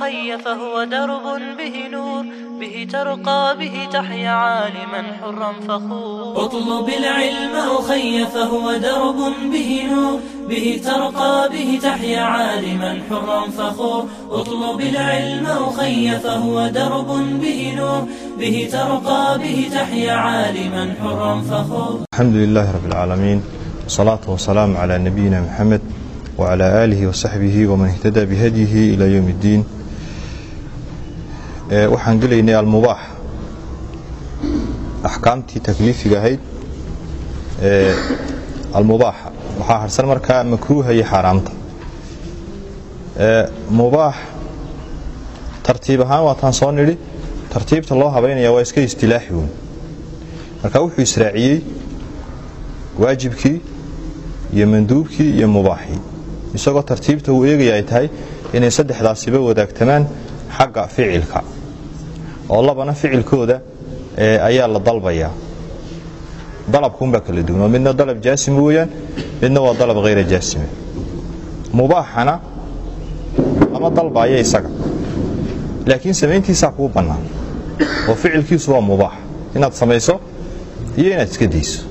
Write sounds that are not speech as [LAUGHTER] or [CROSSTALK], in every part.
الخي فهو درب به نور به ترقى به تحيا عالما حرا فخور اطلب العلم أخي فهو درب به نور به ترقى به تحيا عالما حرا فخور اطلب العلم أخي فهو درب به نور به ترقى به تحيا عالما حرا فخور الحمد لله رب العالمين والصلاة والسلام على نبينا محمد وعلى آله وصحبه ومن اهتدى بهديه إلى يوم الدين waxaan gelaynay almubaax. Axkaamtii takliifiga ahayd almubaaxa waxaa harsan markaa makruuha iyo xaaraamta. Mubaax tartiib ahaan waataan soo nidhi tartiibta loo habaynaya waa iska istilaaxi weyn. Marka wuxuu israaciyey waajibkii iyo manduubkii iyo mubaaxii. Isagoo tartiibta uu eegaya ay tahay inay saddexdaasiba wadaagtamaan xagga ficilka oo labana ficilkooda ayaa la dalbayaa dalabkuunbaa kala duwan. Midna dalab jaasima weeyaan midna waa dalab hayra jaasime mubaaxana lama dalbaayo isaga. Laakiin samayntiisaa kuu bannaan oo ficilkiisu waa mubaax. Inaad samayso iyo inaad iska dayso.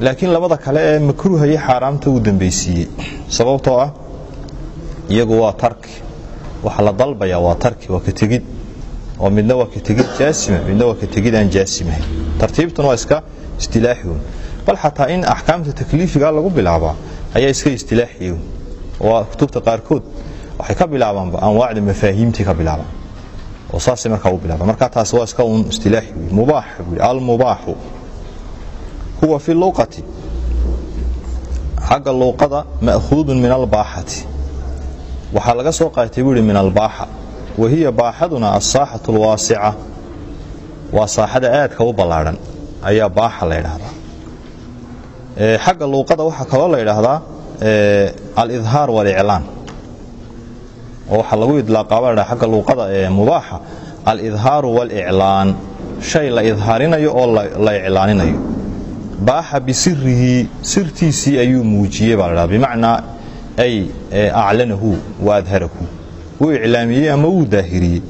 Laakiin labada kale ee makruuha iyo xaaraamta uu dambaysiiyey sababtoo ah iyagu waa tarki. Waxa la dalbayaa waa tarki waa ka tegid oo midna waa ka tegid jaasima midna waa ka tegid aan jaasimahayn tartiibtuna waa iska istilaaxiun bal xataa in axkaamta takliifiga lagu bilaabaa ayaa iska istilaaxiun oo kutubta qaarkood waxay ka bilaabaanba anwaacda mafaahiimtii ka bilaabaan. Oo saasay markaa u bilaabaan. Marka taasi waa iska un istilaaxi wey mubaax buu almubaaxu. Huwa fi luqati. Xagga luuqada ma'khuudun min albaaxati. Waxaa laga soo qaatay buu ihi min albaaxa wa hiya baaxaduna asaaxatu alwaasica waa saaxada aadka u ballaadhan ayaa baaxa la ydhaahdaa xagga luuqada waxaa kaloo la ydhaahdaa alidhaar waliclaan oo waxaa lagu idlaaqaaba la agga luuqada ee mubaaxa. Alidhaaru waliclaan shay la idhaarinayo oo la iclaaninayo. Baaxa bisirihi sirtiisii ayuu muujiyey baa ladhaha bimacnaa ay aclanahu wa adharahu wuu iclaamiyey ama wuu daahiriyey.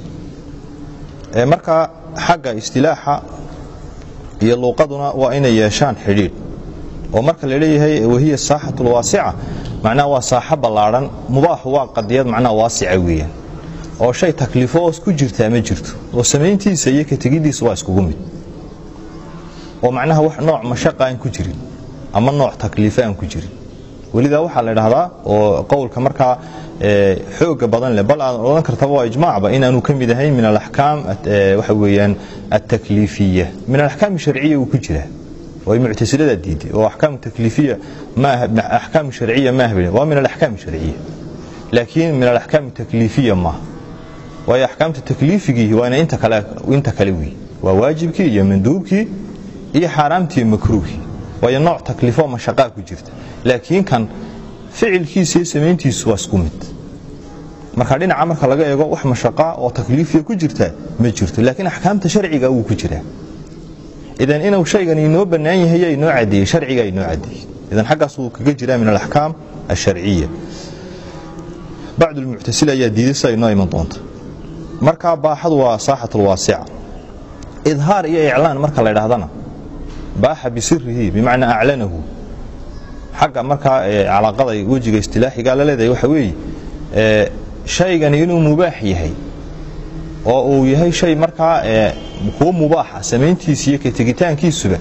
Marka xagga istilaaxa iyo luuqaduna waa inay yeeshaan xidhiidh. Oo marka la wahiya saaxatu lwaasica macnaha waa saaxo ballaadhan mubaaxu waa qadiyad macnaha waasica weeyaan. Oo shay takliifo oos ku jirtaa ma jirto. Oo samayntiisa iyo ka tegiddiisa waa iskugu mid. Oo macnaha wax nooc mashaqa aan ku jirin ama nooc takliifo aan ku jirin welidaa waxaa la dhahdaa oo qowlka markaa xooga badan leh bal aad odhan kartaba waa ijmaacba inaanu ka mid ahayn min alaxkaam waxa weeyaan altakliifiya min alaxkaam sharciya uu ku jiraa oo ay muctasilada diiday oo axkaam takliifiya axkaam sharciya ma ahbin waa min alaxkaam sharciya laakiin min alaxkaam takliifiya maaha waayo axkaamta takliifigii waana inta kale wey waa waajibkii iyo manduubkii iyo xaaraamtii makruuhii waayo nooc takliifo mashaqaa ku jirta. Laakiin kan ficilkiisa iyo samayntiisu waa isku mid. Marka dhinaca marka laga eego wax mashaqaa oo takliifiya ku jirta ma jirto. Laakiin axkaamta sharciga wuu ku jiraa idan inuu shaygan inoo bannaan yahay inoo cadeeyey sharcigaa inoo cadeeyey idan xaggaas wuu kaga jiraa min alaxkaam alsharciya lmuctasila ayaa diiday sida inoo iman doonta. Marka baaxadu waa saaxat lwaasica idhaar iyo iclaan marka la ydhahdana baaxa bisirihi bimacnaa aclanahu. Xagga markaa calaaqada wejiga istilaaxigaa la leedahay waxa weeye shaygani inuu mubaax yahay oo uu yahay shay markaa kuwo mubaaxa samayntiisa iyo ka tegitaankiisuba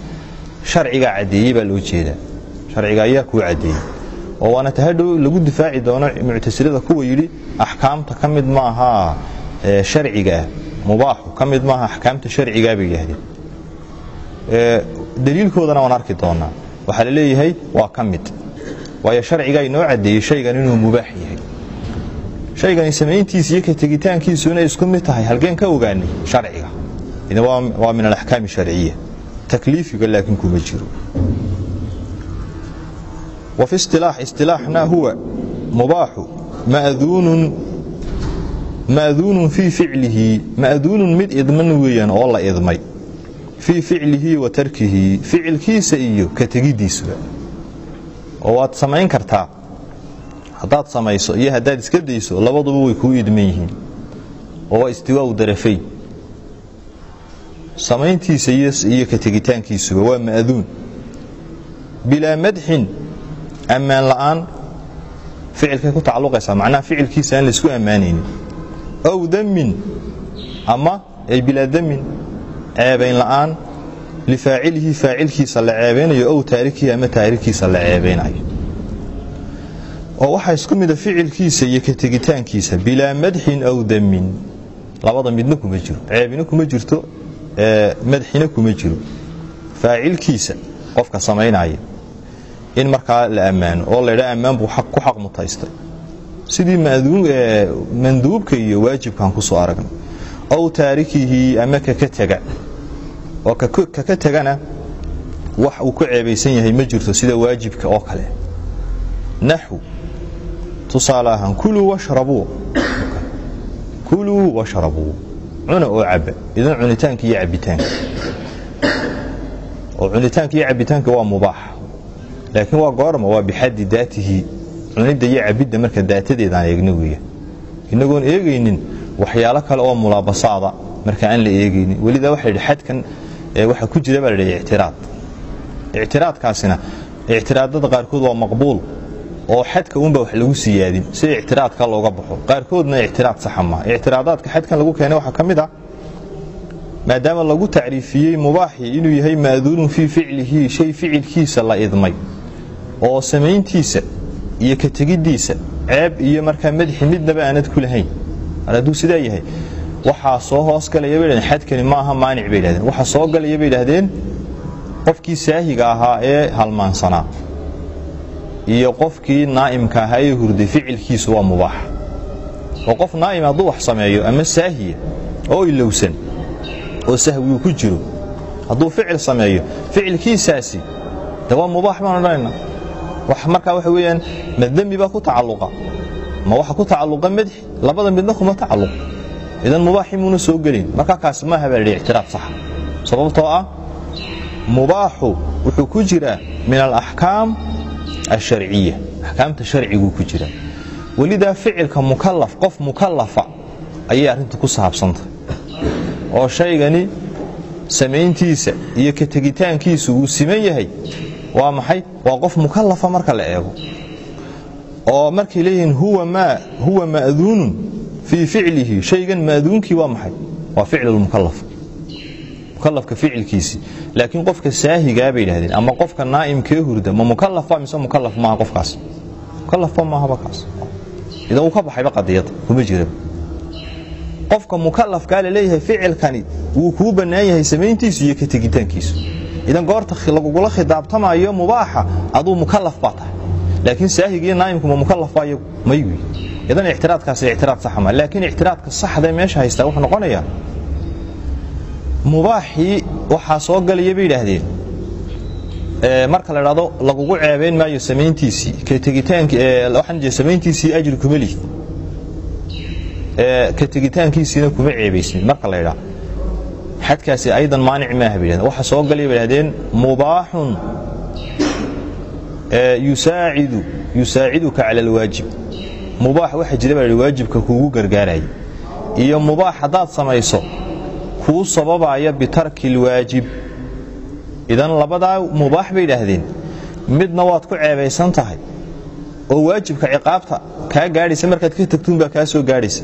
sharcigaa caddeeyey baa loo jeedaa. Sharciga ayaa kuu caddeeyey oo waana tahadhow lagu difaaci doono muctasilada kuwa yidhi axkaamta ka mid maaha sharcigaah mubaaxu ka mid maaha axkaamta sharcigaa bay yidhaahdeen daliilkoodana waan arki doonaa. Waxaa la leeyahay waa ka mid. Waayo sharcigaa inoo caddeeyey shaygan inuu mubaax yahay. Shaygani samayntiisa iyo ka tegitaankiisu inay isku mid tahay halkeen ka ogaanay sharciga. Waa min alaxkaam sharciya takliifiga laakiin kuma jiro. Wa fi isilaax isilaaxna huwa mubaaxu maduunun ma'duunun fii ficlihi ma'duunun mid idman weeyaan oo la idmay fii ficlihi wa tarkihi ficilkiisa iyo ka tegiddiisuba oo waad samayn kartaa haddaad samayso iyo haddaad iska dayso labaduba way kuu idman yihiin. Oo waa istiwaau darafayn samayntiisa iyo ka tegitaankiisuba waa ma'duun. Bilaa madxin ammaan la'aan ficilkay ku tacalluqaysaa macnaha ficilkiisa aan laysku ammaanaynin. Ow damin ama ay bilaa damin ceebayn la'aan lifaacilihi faacilkiisa la ceebaynayo ow taarikihi ama taarikiisa la ceebaynayo oo waxaa isku mida ficilkiisa iyo ka tegitaankiisa bilaa madxin ow damin labada midna kuma jiro. Ceebina kuma jirto madxina kuma jiro. Faacilkiisa qofka samaynaya in markaa la ammaano oo laydha ammaan buu ku xaq mutaystay. Sidii manduubka iyo waajibkaan ku soo aragnay. Ow taarikihi ama kaka tega oo kaka tegana wax uu ku ceebaysan yahay ma jirto sida waajibka oo kale. Naxw tusaale ahaan kuluu washrabuu kuluu washrabuu cuna oo caba idan cunitaanka iyo cabitaanka oo cunitaanka iyo cabitaanka waa mubaax. Laakiin waa goorma waa bixaddi daatihi. Cunidda iyo cabidda marka daatadeedaan eegna weya inagoon eegaynin waxyaalo kale oo mulaabasaada marka aan la eegaynin. Welidaa waxa yidhi xadkan waxa ku jira baa la yidhi ictiraad. Ictiraadkaasina ictiraadada qaarkood waa maqbuul oo xadka unba wax lagu siyaadin si ictiraadka looga baxo. Qaarkoodna ictiraad saxa maa ictiraadaadka xadkan lagu keenay waxaa ka mid ah maadaama lagu tacriifiyey mubaaxii inuu yahay maaduunun fii ficlihi shay ficilkiisa la idmay oo samayntiisa iyo ka tegiddiisa ceeb iyo markaa madaxi midnaba aanad ku lahayn. Mar hadduu sidaa yahay waxaa soo hoos bay dhahdeen xadkani ma aha maanic bay dhahdeen waxaa soo galaya bay dhahdeen qofkii saahiga ahaa ee halmaansanaa iyo qofkii naa'imka ahaa ee hurday ficilkiisu waa mubaax. Oo qof naa'im hadduu wax sameeyo ama saahiya oo ilowsan oo sahwigu ku jiro hadduu ficil sameeyo ficilkiisaasi de waa mubaax baan odhanayna. Markaa waxa weyaan ma baa ku tacalluqa ma waxa ku tacalluqa madxi labada midna kuma tacalluq idan mubaaxi muuna soo gelin. Markaa kaas maaha baa la yidhi ictiraaf saxa sababtoo ah mubaaxu wuxuu ku jiraa min alaxkaam alsharciya. Axkaamta sharciguu ku jiraa welidaa ficilka mukalaf qof mukalafa ayay arrintu ku saabsantay oo shaygani samayntiisa iyo ka tegitaankiisu wuu siman yahay waa maxay? Waa qof mukalafa marka la eego. Oo markay leeyihiin huwa ma'duunun fii ficlihi shaygan ma'duunkii waa maxay? Waa ficlulmukalaf mukalafka ficilkiisii laakiin qofka saahigaa bay idhahdeen ama qofka naa'imkee hurda ma mukalafa mise mukalaf maaha qofkaas? Mukalafba maahaba kaas idan uu ka baxayba qadiyadda kuma jiraba qofka mukalafkaa la leeyahay ficilkani wuu kuu bannaan yahay samayntiisu iyo ka tegitaankiisu. Idan goorta lagugula khidaabtamayo mubaaxa aduu mukalaf baa tahay laakiin saahigiiyo naa'imku ma mukalaf baa iyagu may wey idan ictiraadkaasi ictiraad saxa maa laakiin ictiraadka saxda meesha haystaa wuxuu noqonayaa mubaaxii waxaa soo galaya bay yidhaahdeen. Marka la dhahdo lagugu ceebayn maayo samayntiisii ka tegitaanwaxaan samayntiisii ajri kuma lihid ka tegitaankiisiina kuma ceebaysnin marka la ydhaa xadkaasi aydan maanic maaha bay waxa soo galaya bay dhahdeen mubaaxun yusaaciduka cala alwaajib mubaax waxa jira baa waajibka kuugu gargaaraya iyo mubaax haddaad samayso kuu sababaya bitarki alwaajib idan labadaa mubaax bay idhaahdeen midna waad ku ceebaysan tahay oo waajibka ciqaabta kaa gaadhaysa markaad ka tagtuunbaa kaa soo gaadhaysa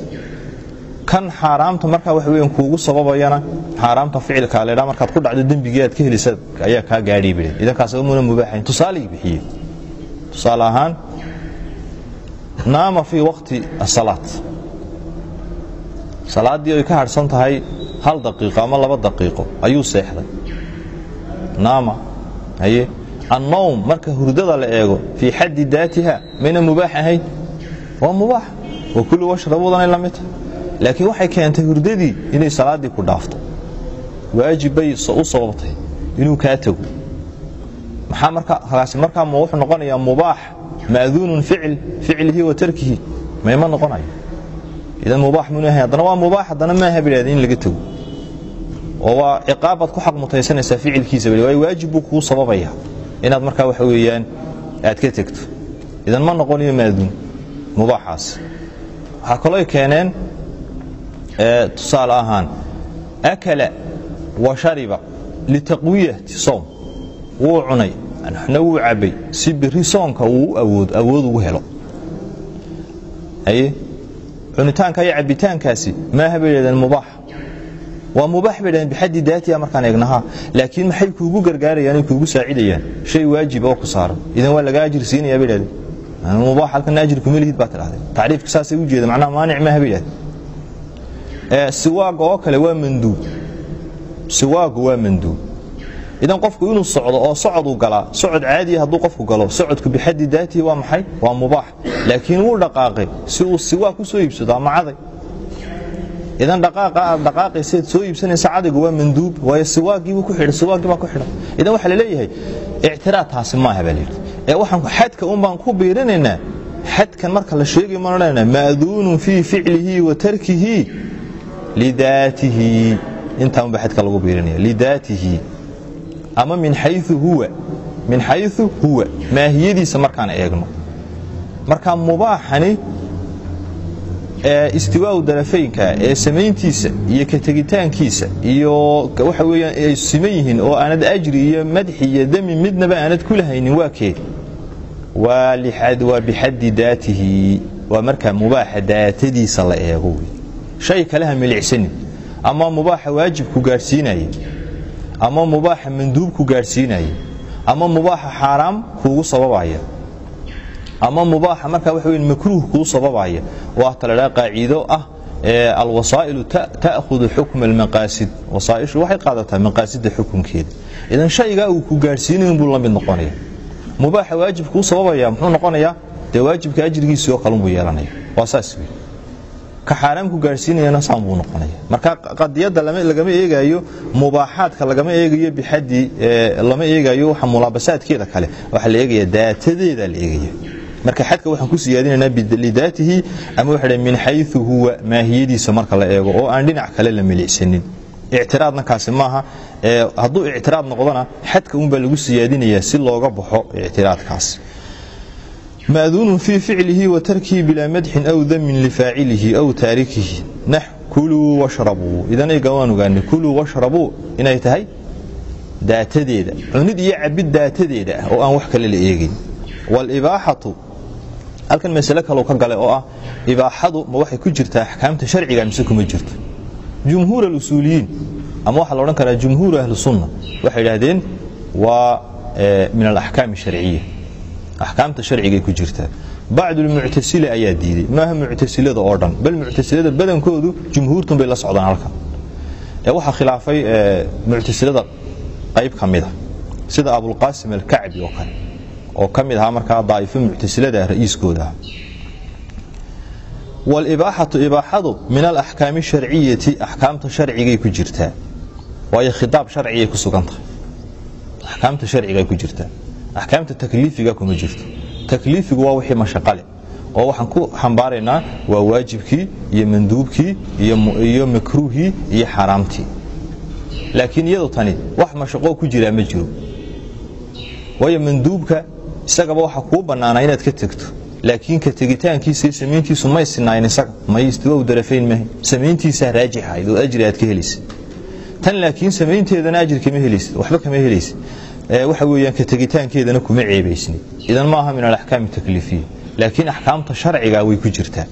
kan xaaraamta markaa wax weyan kuugu sababayana xaaraamta ficilkaa laydhaa markaad ku dhacdo dembigii aad ka helisa ayaa kaa gaadhay bay idankaas muna mubaaxayn tusaalay bixiye tusaale ahaan naama fii waqti asalaat salaaddii ay ka hadhsan tahay hal daqiiqo ama laba daqiiqo ayuu seexday. Naama haye annowm marka hurdada la eego fii xaddi daatiha mayna mubaax ahayn. Waa mubaax. Wa kullu washrabuudanay la mid tahay laakiin waxay keentay hurdadii inay salaaddii ku dhaafto. Waajib bay u sababtay inuu kaa tago. Hagaasi markaa ma wuxuu noqonayaa mubaax ma'duunun ficil ficlihi wa tarkihi. Mayma noqonayo. Idan mubaax munu ahayn haddana waa mubaax haddana maaha bay in laga tago. Oo waa ciqaabaad ku xaq ficilkiisa bal waayo waajib buu kuu sababaya inaad markaa waxa weeyaan aad ka tegto idan ma noqonayo maaduun mubaaxaas. Waxaa kalooy keeneen tusaale ahaan akala wa shariba litaqwiyati soom. Wuu cunay waxna wuu cabbay si biri soonka uu awood awood ugu helo. Haye cunitaanka iyo cabbitaankaasi maaha bay dhahdeen mubaax waa mubaax bay dhahdeen bixaddi daatiha markaan eegnahaa laakiin maxay kuugu gargaarayaan ay kuugu saacidayaan? Shay waajib oo ku saaran idan waa laga ajir siinaya bay dhahdeen mubaax halkan ajir kuma lihid baa tidhahdeen. Tacriifka saasay u jeeda macnaha maanic maaha bay dhahdeen siwaaga oo kale waa manduub. Siwaagu waa manduub. Idan qofku inuu socdo oo socoduu galaa socod caadiya hadduu qofku galo socodku bixaddi daatihi waa maxay? Waa mubaax. Laakiin wuu dhaqaaqay. Si uu siwaag ku iibsado ama caday. Idan dhaqaaqa aad dhaqaaqayseed soo iibsanaysa cadaygu waa manduub waayo siwaagiibuu ku xidhay siwaagii baa ku xidhan idan waxaa la leeyahay ictiraad taasi maaha baa layidhi ee waxaan xadka un ku biirinaynaa. Xadkan marka la sheegay maan odhanaynaa ma'duunun fii ficlihi wa tarkihi lidaatihi. Intaan ba xadka lagu biirinaya. Lidaatihi. Ama min xayu huwa. Min xayu huwa. Maahiyadiisa markaan eegno. Marka mubaaxani istiwaau darafaynka ee samayntiisa iyo ka tegitaankiisa iyo waxa weyaan ay siman yihiin oo aanad ajri iyo madxi iyo demi midnaba aanad ku lahaynin waa kee? Waa bixaddi daatihi. Waa markaa mubaaxa daatadiisa la eego shay kaleha milicsanin ama mubaaxa waajibku gaadhsiinaya ama mubaaxa manduubku gaadhsiinaya ama mubaaxa xaaraam kuugu sababaya ama mubaaxa markaa waxa weyn makruuh kuu sababaya waa ta la dhaha qaaciido ah alwasaa'ilu ta'khudu xukma almaqaasid. Wasaaishu waxay qaadataa maqaasida xukunkeeda idan shaygaa uu ku gaadhsiinayn buu la mid noqonaya. Mubaaxa waajib kuu sababaya muxuu noqonayaa? Dee waajibka ajrigiisii oo kalunbuu yeelanaya. Waa saas wey ka xaaraamku gaadhsiinayana saan buu noqonaya. Marka qadiyadda lagama eegayo mubaaxaadka lagama eegayo bixaddi lama eegayo waxa mulaabasaadkeeda kale. Waxaa la eegaya daatadeeda la eegaya marka xadka waxaan ku siyaadinaynaa lidaatihi ama waxa min xayu huwa maahiyadiisa marka la eego oo aan dhinac kale la milicsanin. Ictiraadna kaasi maaha hadduu ictiraad noqdona xadka unbaa lagu siyaadinayaa si looga baxo ictiraadkaas maaduunun fii ficlihi wa tarkihi bilaa madxin aw damin lifaacilihi aw taarikihi nax kuluu washrabuu idan ayga waan ogaanay kuluu washrabuu inay tahay daatadeeda cunid iyo cabid daatadeeda ah oo aan wax kale la eegayn waalibaaxatu halkan masale kaleu ka gale oo ah ibaaxadu ma waxay ku jirtaa axkaamta sharciga mise kuma jirto jumhuur alusuuliyiin ama waxaa la odhan karaa jumhuuru ahli sunna waxay idhaahdeen waa min alaxkaam sharciya axkaamta sharcigay ku jirtaa. Bacdulmuctasila ayaa diiday. Maaha muctasilada oo dhan bal muctasilada badankoodu jumhuurtun bay la socdaan halkan. Ee waxaa khilaafay muctasilada qayb ka mida sida abulqaasim alkacbi oo kale oo ka mid ahaa markaa daa'ifo muctasilada ra'iiskooda ah. Waalibaaxatu ibaaxadu min alaxkaami sharciyati axkaamta sharcigay ku jirtaa. Waayo khitaab sharcigay ku sugan tahay. Axkaamta sharcigay ku jirtaa axkaamta takliifiga kuma jirto. Takliifigu waa wixii mashaqale oo waxaan ku xambaaraynaa waa waajibkii iyo manduubkii iyo makruuhii iyo xaaraamtii laakiin iyadu tani wax mashaqoo ku jiraa ma jiro. Waayo manduubka isagaba waxaa kuu bannaanaa inaad ka tegto. Laakiin ka tegitaankiisa iyo samayntiisu may sinaayn isaga may istiwau darafayn mahay samayntiisaa raajix ahayd oo ajri aad ka helaysa. Tan laakiin samaynteedana ajri kama helaysid waxba kama helaysid waxa weeyaan ka tegitaankeedana kuma ceebaysni. Idan ma aha min alaxkaam takliifiya laakiin axkaamta sharciga way ku jirtaa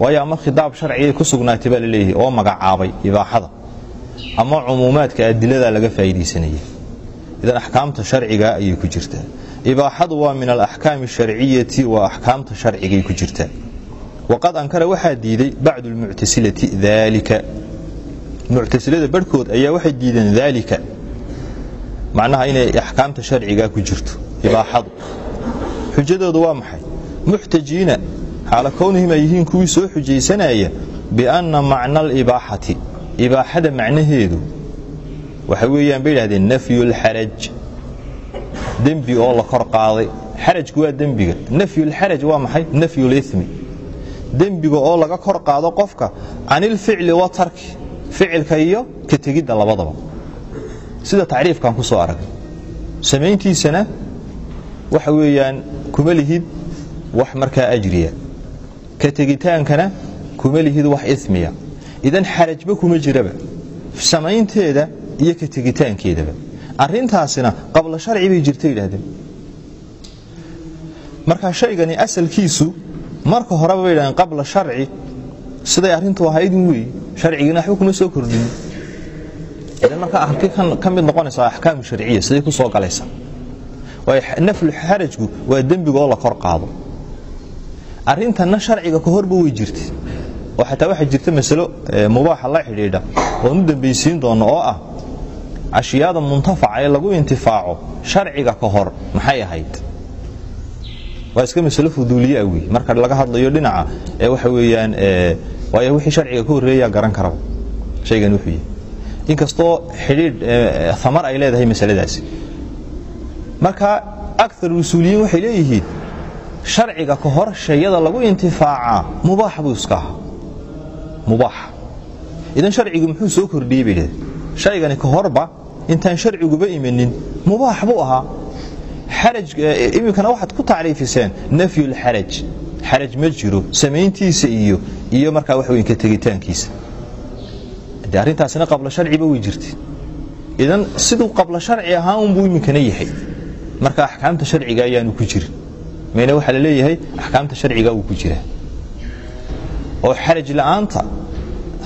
waayo ama khidaab sharcigay ku sugnaatay baa la leeyahay oo magacaabay ibaaxada ama cumuumaadka adilada laga faa'iidaysanaya idan axkaamta sharciga ayay ku jirtaa ibaaxadu waa min alaxkaami sharciyati waa axkaamta sharcigay ku jirtaa waqad ankara waxaa diiday bacdu lmuctasilati daalika muctasilada barhkood ayaa waxay diideen daalika macnaha inay axkaamta sharciga ku jirto ibaaxadu. Xujadoodu waa maxay? Muxtajiina xaala kownihim ay yihiin kuwii soo xujaysanaya bianna macna alibaaxati ibaaxada macnaheedu waxa weeyaan bay idhahdeen nafyu lxaraj dembi oo la kor qaaday xarajku waa dembiga. Nafyulxaraj waa maxay? Nafyulimi dembiga oo laga kor qaado qofka canilficli wa tarki ficilka iyo ka tegidda labadaba sida tacriifkan ku soo aragay. Samayntiisana waxa weeyaan kuma lihid wax markaa ajriya. Ka tegitaankana kuma lihid wax ismiya. Idan xarajba kuma jiraba. Samaynteeda iyo ka tegitaankeedaba. Arintaasina qabla sharci bay jirta yidhahdeen marka shaygani asalkiisu marka horeba bay yidhahdeen qabla sharci. Siday arrintu ahaydin weeye sharcigiina waxba kuma soo kordhin markaa halkii ka mid noqonaysaa axkaamu sharciya siday ku soo galaysa. Naflu waa dembiga la kor qaado. Arrintanna sharciga ka horba way jirta oo xataa waxaa jirta masalo mubaaxa la xidhiidha oon u dambaysiin doono oo ah ashyaada muntafaca ee lagu intifaaco sharciga ka hor maxay ahayd? Waa iska masalo fuduuliyaa wey marka laga hadlayo dhinaca ee waxa weeyaan waayo wixii sharciga ka horreeyaa garan karaba shaygan wuxuu yahay inkastoo xidhiidh amar ay leedahay masaladaasi. Marka akar usuuliyiin waxay leeyihiin sharciga ka hor shayada lagu intifaacaa mubaax buu iska ahaa. Mubaax. Idan sharcigu muxuu soo kordhiyey bay dhaheen shaygani ka horba intaan sharciguba imanin mubaax buu ahaa. Iminkana waxaad ku tacriifiseen nafyulxaraj xaraj ma jiro samayntiisa iyo iyo markaa wax weyn ka tegitaankiisa de arrintaasina qabla sharciba way jirta idan siduu qabla sharci ahaa unbuu iminkana yahay. Marka axkaamta sharciga ayaanu ku jirin. Mayne waxaa la leeyahay axkaamta sharciga uu ku jiraa oo xaraj la'aanta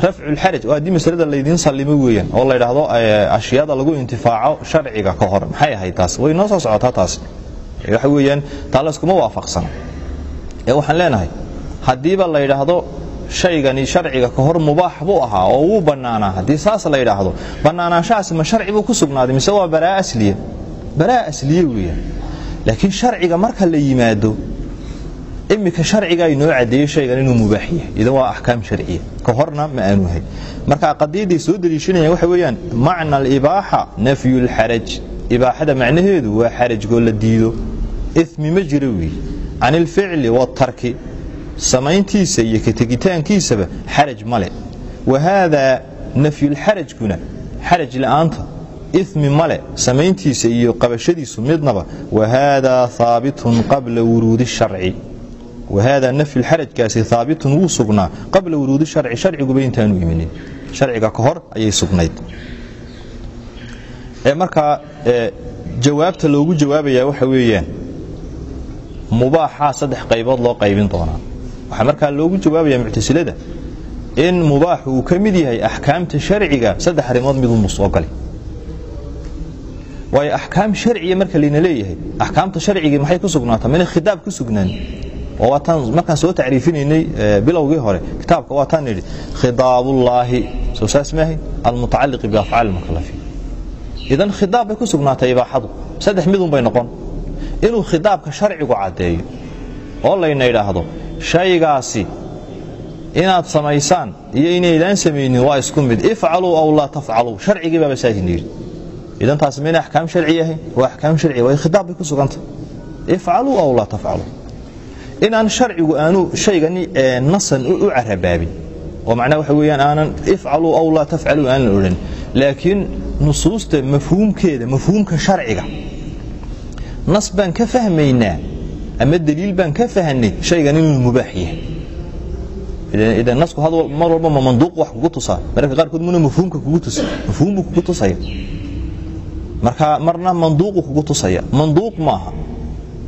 rafculxaraj oo haddii masalada laydiin sallimo weeyaan oo la ydhaahdo ashyaada lagu intifaaco sharciga ka hor maxay ahayd taas? Way noo soo socotaa taas. Waxa weeyaan taa layskuma waafaqsana ee waxaan leenahay haddiiba la ydhaahdo shaygani sharciga ka hor mubaax buu ahaa oo wuu bannaanaa. Haddii saas la ydhaahdo bannaanaanshahaasi ma sharci buu ku sugnaaday mise waa baraa asliya? Baraa asliye weeyaan. Laakiin sharciga marka la yimaado imika sharciga inoo cadeeyey shaygan inuu mubaax yahay. Idan waa axkaam sharciya. Ka horna ma aanu hay marka qadiyaday soo daliishanayaan waxa weeyaan macna alibaaxa nafyu lxaraj ibaaxada macnaheedu waa xarajgoo la diido. Imi ma jiro weeye can ilficli waatarki samayntiisa iyo ka tegitaankiisaba xaraj male wa haadaa nafyulxarajkuna xaraj la'aanta imi male samayntiisa iyo qabashadiisu midnaba. Wa haadaa haabitun qabla wuruudi sharci. Wahaadaa nafyu lxarajkaasi haabitun wuu sugnaa qabla wuruudi sharci. Sharciguba intaanu iminin. Sharciga ka hor ayay sugnayd. Markaa jawaabta loogu jawaabaya waxa weeyaan mubaaxaa saddex qaybood loo qaybin doonaa waxaa markaa loogu jawaabaya muctasilada in mubaaxu uu ka mid yahay axkaamta sharciga saddex arrimood midunbuu soo galay. Waayo axkaam sharciya marka layna leeyahay axkaamta sharcigii maxay ku sugnaata mina khidaab ku sugnaan? Waataan markaan soo tacriifinaynay bilowgii hore kitaabka waataan nidhi khidaabullaahi. Soo saas maahay almutacalliqi biafcaali lmukalafiin idan khidaab bay ku sugnaatay ibaaxadu. Saddex midun bay noqon. Inuu khidaabka sharcigu caddeeyo oo layna idhaahdo shaygaasi inaad samaysaan iyo inaydaan samaynin waa isku mid. Ifcaluu aw laa tafcaluu. Sharcigii baaba saahina yidhi. Idan taasi mayna axkaam sharci ahayn waa axkaam sharci waa khidaab bay ku suganta. Ifcaluu aw laa tafcaluu. Inaan sharcigu aanu shaygani nasan u carabaabin. Oo macnaha waxa weeyaan aanan ifcaluu aw laa tafcaluu aanan odhan. Laakiin nusuusta mafhuumkeeda mafhuumka sharciga nas baan ka fahmaynaa ama daliil baan ka fahanay shaygan inuu mubaax yahay mar walba ma manduuq wax kugu tusaa mararka qaarkood muna mafhuumka kugu tusa mafhuum buu kugu tusaya marka marna manduuqu kugu tusaya manduuq maaha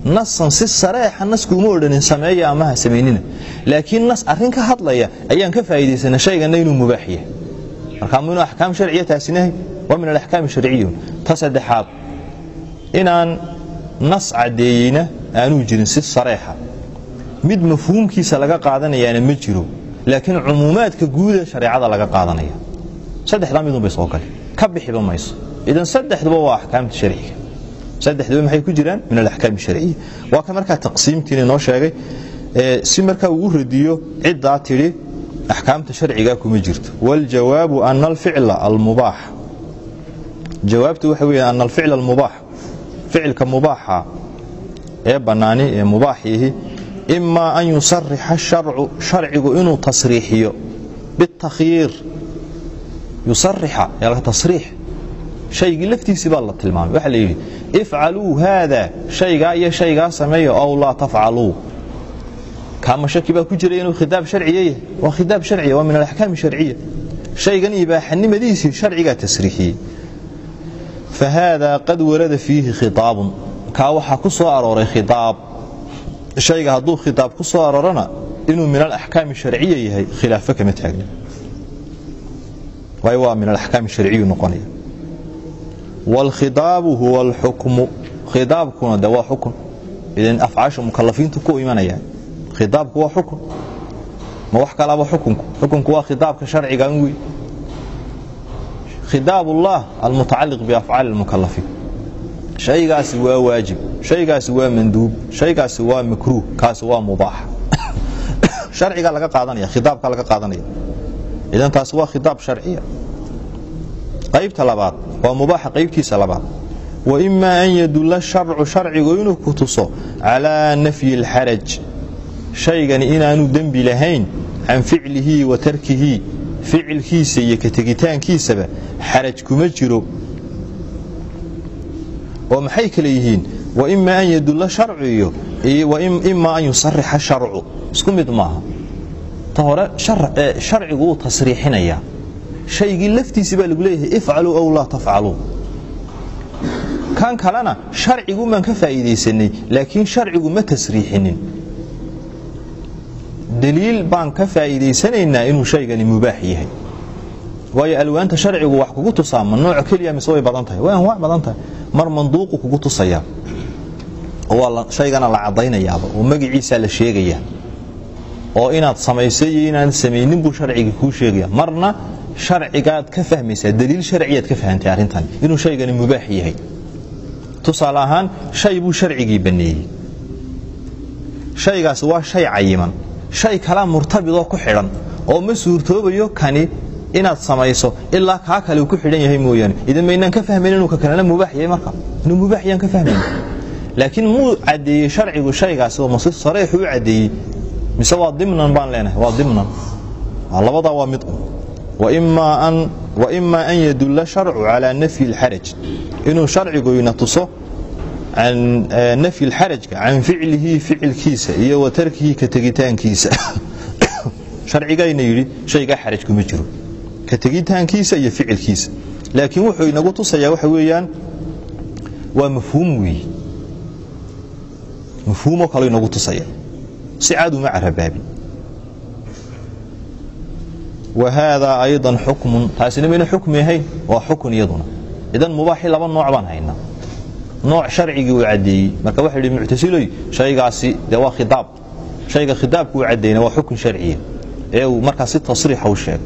nasan si sareexa naskuuma odhanin sameeya ama ha samaynina laakiin nas arrin ka hadlaya ayaan ka faa'iidaysana shaygana inuu mubaax yahay marka minu axkaam sharciya taasinahay waa min alaxkaam sharciya ta saddexaad inaan nas caddeeyeyna aanuu jirin si sareexa. Mid mafhuumkiisa laga qaadanayaana ma jiro laakiin cumuumaadka guuda shareecada laga qaadanaya. Saddexdaa midun bay soo gale ka bixiba mayso. Idan saddexduba waa axkaamta sharciga. Saddexduba maxay ku jiraan? Min alaxkaam sharciya. Waa ka markaa taqsiimtiina inoo sheegay si markaa uu radiyo ciddaa tidhi axkaamta sharciga kuma jirto. Waljawaabu ana alficla almubaax. Jawaabtu waxa weya ana alficla almubaax ficilka mubaaxa ee bannaani ee mubaaxiihi imaa an yusarixa sharcu sharcigu inuu tasriixiyo bitakhyiir yusarixa tasriix shaygii laftiisii baa la tilmaamay waxaa la yidhi ifcaluu haada shaygaa iyo shaygaa sameeya ow laa tafcaluu kaama shaki baa ku jira inuu khidaab sharciya yahay waa khidaab sharciya waa min alaxkaam sharciya shaygan ibaaxanimadiisii sharcigaa tasriixiyey fa haadaa qad warada fiihi khiaabun kaa waxaa ku soo arooray khiaab shayga hadduu khiaab ku soo aroorana inuu min alaxkaami sharciya yahay khilaafo kama taagna waayo waa min alaxkaami sharciyu noqonaya waalkhidaabu huwa alxukmu khidaabkuna de waa xukun idan afcaasha mukalafiintu ku imanayaan khidaabku waa xukun ma wax kalaba xukunku xukunku waa khidaabka sharcigan wey khidaab ullah almutacaliq biafcaali lmukalafiin shaygaasi waa waajib shaygaasi waa manduub shaygaasi waa makruuh kaasi waa mubaax [COUGHS] sharciga laga qaadanaya khidaabka laga qaadanaya. Idan taasi waa khidaab sharciya qaybta labaad waa mubaaxa qaybtiisa labaad. Wa an yadulla sharcu sharcigu inuu ku tuso calaa nafyi alxaraj. Shaygani inaanu dembi lahayn can ficlihi wa tarkihi ficilkiisa iyo ka tegitaankiisaba xaraj kuma jiro. Oo maxay kale yihiin? Wa imaa an yadulla sharcu iyo imaa an yusarixa sharcu. Isku mid maaha. Ta hore sharcigu wuu tasriixinayaa. Shaygii laftiisi baa lagu leeyahay ifcaluu aw laa tafcaluu kan kalena sharcigu maan ka faa'iidaysanay laakiin sharcigu ma tasriixinin daliil baan ka faa'iidaysanaynaa inuu shaygani mubaax yahay. Waayo alwaanta sharcigu wax kugu tusaa ma nooc keliya mise way badan tahay. Way badan tahay. Mar manduuqu kugu tusayaa shaygana la caddaynayaaba. Oo magiciisaa la sheegayaa. Oo inaad samaysay iyo inaad samaynin buu sharciga kuu sheegaya marna sharcigaad ka fahmaysaa daliil sharciyaad ka fahantay arrintan. Inuu shaygani mubaax yahay. Tusaale ahaan shay buu sharcigii banneeyey shaygaasi waa shay cayiman shay kalaa murtabidoo ku xidhan oo ma suurtoobayo kani inaad samayso ilaa kaa kale uu ku xidhan yahay mooyaane. Idan maynaan ka fahmayn inuu ka kalena mubaax yahay marka. Inuu mubaax yaan ka fahmayn laakiin muu caddeeyey sharcigu shaygaasi oo mase sareexu u caddeeyey mise waa dimnan baan leenahay? Waa dimnan. Labadaa waa mid. Un waimaa an yadulla sharcu calaa nafyi اlxaraj inuu sharcigu ina tuso can nafyi اlxarajka can ficlihi ficilkiisa iyo wa tarkihi ka tegitaankiisa sharcigayna yidhi shaygaa xaraj kuma jiro ka tegitaankiisa iyo ficilkiisa laakiin wuxuu inagu tusayaa waxa weeyaan waa mafhuum weeye mafhuumoo kaleo inagu tusaya si caad uma carabaabin wa haadaa ayضa xukmun taasina mayna xukmi ahayn waa xukun iyaduna idan mubaaxi laba nooc baan haynaa nooc sharcigii uu caddeeyey marka waxa yidhi muctasiloy shaygaasi dee waa khidaab. Shayga khidaabku uu caddeeyna waa xukun sharciya ee uu markaa si tasriixa u sheegay.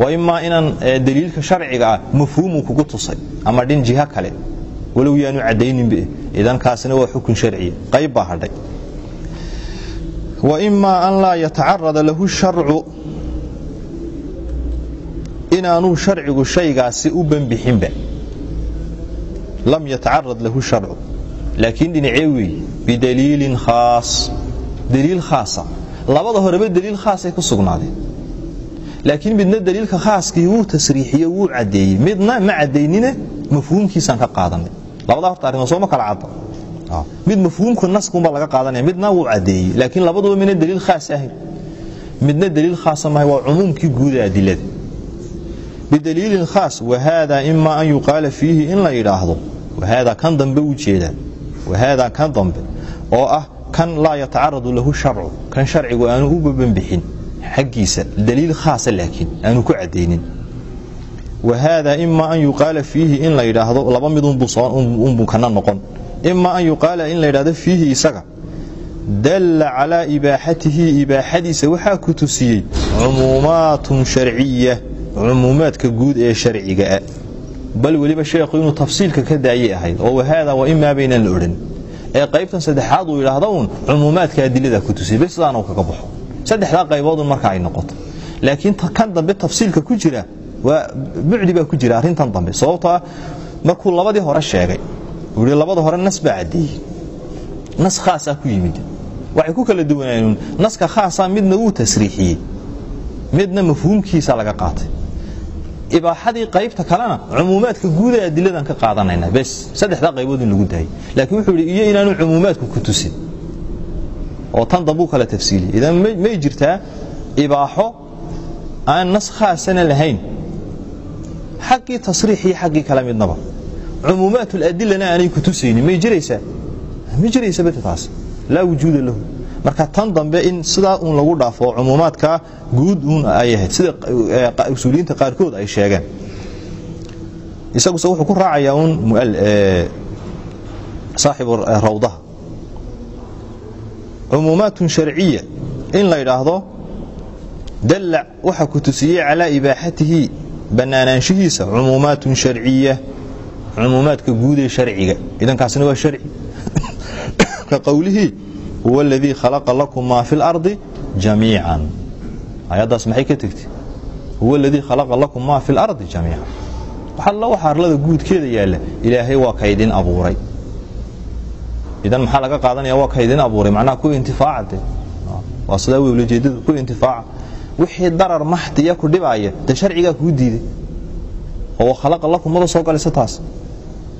Wa imaa inaan daliilka sharciga ah mafhuumu kugu tusay ama dhin jiho kale. Walow yaanu caddayninbe idan kaasina waa xukun sharciya qayb baa hadhay. Wa imaa an laa yatacarada lahu sharcu. Inaanuu sharcigu shaygaasi u banbixinba lam yatacarad lahu sharcu laakiin dhinacee weeye bidaliilin khaas daliil khaasa labada horeba daliil khaasay ku sugnaadeen laakiin midna daliilka khaaskii wuu tasriixiye wuu caddeeyey midna ma caddaynine mafhuumkiisaan ka qaadanay labada horta arrimood sooma kala cadda mid mafhuumka naskunba laga qaadanaya midna wuu caddeeyey laakiin labaduba mina daliil khaas ahayn midna daliil khaasa mahay waa cumuumkii guuda adilada bidaliilin khaas wahaadaa imaa an yuqaala fiihi in la yidhaahdo wahaadaa kan dambe u jeedaa wahaadaa kan dambe oo ah kan laa yatacaradu lahu sharcu kan sharcigu aanu u babanbixin xaggiisa daliil khaasa laakiin aanu ku caddaynin wahaadaa imaa an yuqaala fiihi in la yidhaahdo laba mid unbuu kana noqon imaa an yuqaala in la yidhahdo fiihi isaga dalla calaa ibaaxatihi ibaaxadiisa waxaa ku tusiyey cumuumaatun sharciya cumuumaadka guud ee sharcigaa bal weliba sheekhu inuu tafsiilka ka daayay ahayd oo wahaada wa imaa baynaan la odhan ee qaybtan saddexaad uu yidhaahdo uun cumuumaadka adilada ku tusiyey bes sidaana uu kaga baxo saddexdaa qayboodun marka ay noqoto laakiin kan dambe tafsiilka ku jira waa bucdi baa ku jira arrintan dambe sababtoo ah markuu labadii hore sheegay uu labada hore nas baa caddeeyey nas khaasaa ku yimid waxay ku kala duwanaanuun naska khaasaa midna wuu tasriixiyey midna mafhuumkiisa laga qaatay ibaaxadii qaybta kalena cumuumaadka guud ee adiladan ka qaadanayna bes saddexdaa qaybood in lagu daayay. Laakiin wuxuu yidhi iyo inaanu cumuumaadku ku tusin. Oo tan dambuu kala tafsiiliyey idan may jirtaa ibaaxo aan nas lahayn. Xaggii tasriix iyo xaggii kala midnaba. Cumuumaat ladilana aanay ku tusaynin. May jiraysaa ma jiraysa bata taas. Laa wujuuda lahu marka tan dambe in sidaa uun lagu dhaafo cumuumaadka guud uun ay ahayd sida usuuliyiinta qaarkood ay sheegeen. Isaguse wuxuu ku raacayaa uun saaxibu rawdaha cumuumaatun sharciya in la yidhaahdo dalla waxa ku tusiyey calaa ibaaxatihi bannaanaanshihiisa cumuumaatun sharciya cumuumaadka guud ee sharciga idankaasina waa sharci. [COUGHS] Ka qowlihii huwa aladii khalaqa lakum maa fi اlardi jamiican ayaddaas maxay ka tegtay? Huwa aladii khalaqa lakum maa fi اlardi jamiican waxalla waxa arlada guudkeeda yaalla ilaahay waa kaydin abuuray. Idan maxaa laga qaadanaya? Waa kaydin abuuray. Macnaha ku intifaacade waa sidaa wey ulajeedadu ku intifaaca wixii darar maxdiya ku dhibaaya dee sharcigaa kuu diiday oo khalaqa lakum mada soo galaysa taas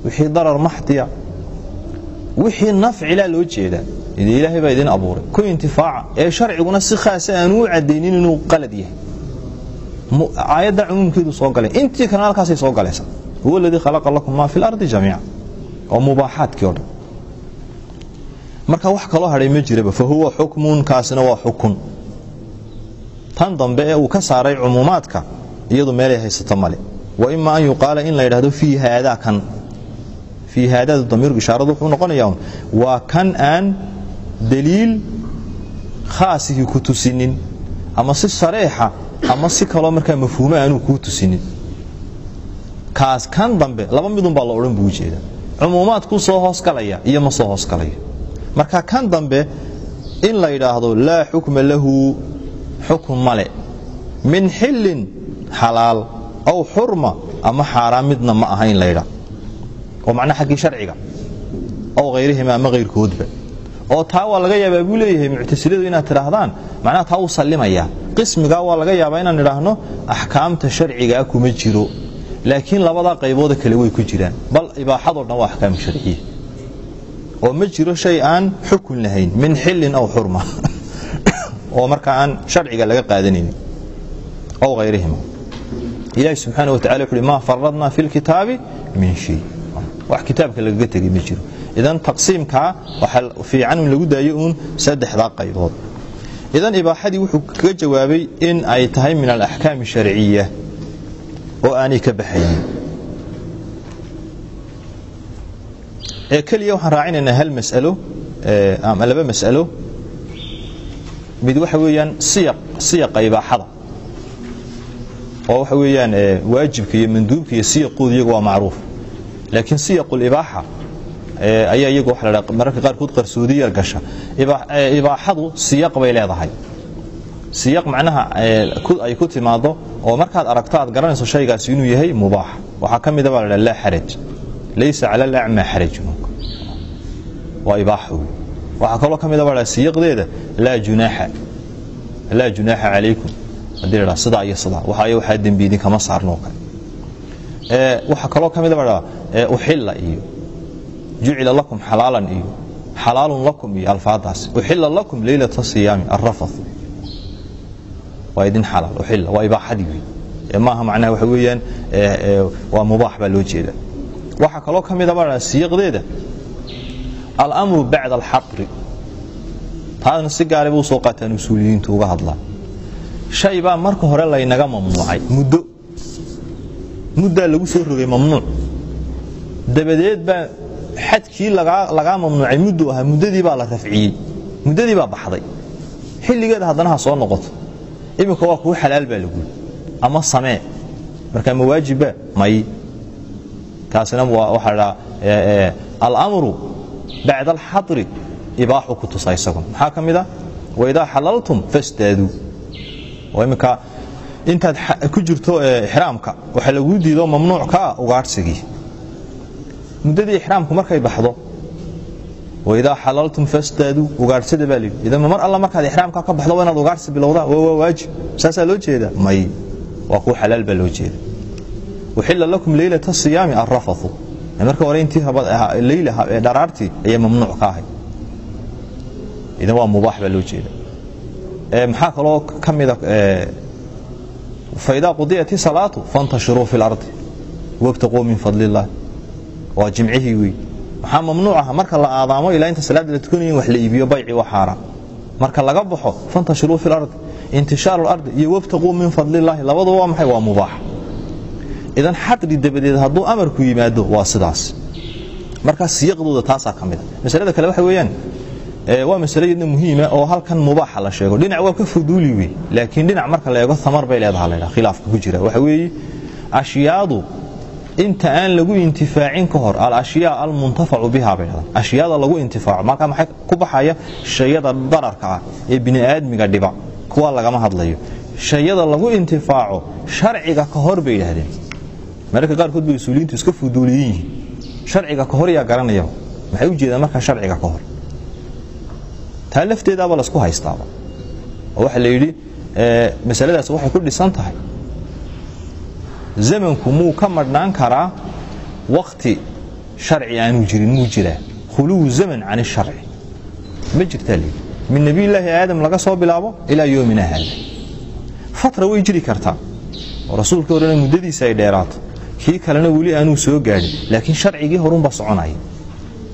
wixii darar maxdiya wixii nafcilaa loo jeedaa ilaahay baa idin abuuray. Ku intifaaca ee sharciguna si khaasa aanu u cadaynin inuu qalad yahay. Aayadda cumuumkeedu soo galay intii kalena halkaasay soo galaysa huwa aladii khalaqa lakum maa fi lardi jamiica. Oo mubaaxaadkii o dhan. Marka wax kaloo hadhay ma jiraba fa huwa xukmun kaasina waa xukun. Tan dambe ee uu ka saaray cumuumaadka iyadu meelay haysato male. Wa ima an yuqaala in la yidhahdo fii haadaa kan. Fii haadaadu damiirku ishaaradu wuxuu noqonayaa waa kan aan daliil khaasihii ku tusinin ama si sareexa ama si kaloo markaa mafhuumo aanuu kuu tusinin. Kaas kan dambe laba midun baa la odhan buu ujeeda cumuumaadkuu soo hoosgalaya iyo ma soo hoosgalaya marka kan dambe in la yidhaahdo laa xukma lahu xukun male min xillin xalaal aw xurma ama xaaraan midna ma aha in la yidhaahdo. Oo macnaa xaggii sharciga. Aw hayrihima ama hayrkoodba oo taa waa laga yaabaa buu leeyahay muctasiladu inaad tidhaahdaan macnaha taa wuu sallimayaa qismigaa waa laga yaabaa inaan idhaahno axkaamta sharcigaa kuma jiro. Laakiin labadaa qaybooda kale way ku jiraan. Bal ibaaxadoo dhan waa axkaam sharciya. Oo ma jiro shay aan xukun lahayn min xillin aw xurma. [COUGHS] Oo markaa aan sharciga laga qaadanaynin aw hayrihima ilaahi subxaana wa tacala wuxu uhi maa faradnaa fi lkitaabi min shay. Wax kitaabka lagaga tegay ma jiro idan taqsiimkaa waxaa fiican in lagu daayo uun saddexdaa qaybood. Idan ibaaxadii wuxuu kaga jawaabay in ay tahay min alaxkaam sharciya oo aanay ka baxaynin. Ee keliya waxaan raacinaynaa hal mas'alo ama laba mas'alo. Mid waxa weeyaan siyaq siyaqa ibaaxada oo waxa weeyaan waajibka iyo manduubka iyo siyaqooda iyagu waa macruuf. Laakiin siyaqu libaaxa ayaa iyagu waxa la mararka qaarkood qarsoodi yar gasha. Ibaaxadu siyaq bay leedahay. Siyaq macnaha ay ku timaado oo markaad aragto aad garanayso shaygaasi inuu yahay mubaax waxaa ka mida baa la laa xaraj. Laysa cala alacmaa xaraj waa ibaaxa waxaa kaloo ka mida baa siyaqdeeda laa junaaxa. Laa junaaxa calaykum. Haddii la dhaha sidaa iyo sidaa. Waxaayo waxaa dembi idinkama saarnoo kale. Waxaa kaloo ka mida baa uxilla iyo jucila lakum xalaalan iyo xalaalun lakum iyo alfaadaas. Uxila lakum leylata siyaami arrafath waa idin xalaal uxilla waa ibaaxadii wey maaha macnaha waxa weeyaan waa mubaax baa loo jeeda waxaa kaloo ka mida baa siyaqdeeda alamru bacda alxadri taasna si gaara ba u soo qaataan usuuliyiintu uga hadlaan. Shay baa marka hore laynaga mamnuucay muddo. Muddaa lagu soo rogay mamnuuc. Dabadeed baa xadkii lagaa mamnuucay mudduu ahaa muddadii baa la rafciyey muddadii baa baxday. Xilligeeda haddana ha soo noqoto. Iminka waa kuu xalaal baa laguyi ama samee markaa ma waajibba may taasina waxaa la dhaha alamru bacda alxadri ibaaxu ku tusa isagun maxaa ka mid a waidaa xalaltum fastaaduu. Oo iminka intaad ku jirto ixraamka waxaa laguu diido mamnuuc ka ah muddadii ixraamku markay baxdo waidaa xalaltum fastaaduu ugaadhsada baa layidhi idan mar alla markaad ixraamka ka baxdo waa inaad ugaadhsi bilowdaa? Waa waa waajib. Saasaa loo jeedaa? May. Waa kuu xalaal baa loo jeeda uxila lakum leylata siyaami arrafathu. Marka hore intii leyla dharaartii ayaa mamnuuc ka ahay. Idan waa mubaax baa loo jeeda maxaa kaloo ka mida faidaa qudiyat isalaatu fantashiruu fi lardi wabtaquu min fadli illah waa jimcihii wey maxaa mamnuuc ah marka la aadaamo ilaa inta salaada la tukanayo in wax la iibiyo bayci waa xaaraan marka laga baxo fantashiruu fi lardi intishaaru lardi iyo wabtaquu min fadli illaahi labaduba waa maxay? Waa mubaax. Idan xadri dabadeed hadduu amarku yimaado waa sidaas. Markaa siyaqdooda taasaa ka mida masalada kale waxa weeyaan waa masale yadna muhiima oo halkan mubaaxa la sheego. Dhinac waa ka fuduuli wey laakiin dhinac marka la eego amar bay leedaha la khilaafka ku jira. Waxa weeye ashyaadu inta aan lagu intifaacin ka hor alashyaa almuntafacu biha bay dhahdan ashyaada lagu intifaaco markaa maxay ku baxaya? Shayada dararka ah ee bini'aadmiga dhiba kuwa lagama hadlayo. Shayada lagu intifaaco sharciga ka hor bay yidhahdeen mararka qaarkood bay usuuliyiintu iska fuduuliyen yihiin. Sharciga ka hor yaa garanaya. Maxay u jeedaan markaa sharciga ka hor? Taa lafteedaaba lasku haystaaba oo waxaa la yidhi masaladaas waxay ku dhisan tahay zamanku muu ka madhnaan karaa wakti sharci aanu jirin muu jiraa khuluwu zaman can isharci ma jirtaa layidhi min nebiyullaahi aadam laga soo bilaabo ilaa yoomina haada fatra way jiri kartaa oo rasuulkii horena muddadiisa ay dheeraato kii kalena weli aanuu soo gaadhin laakiin sharcigii horunba soconaya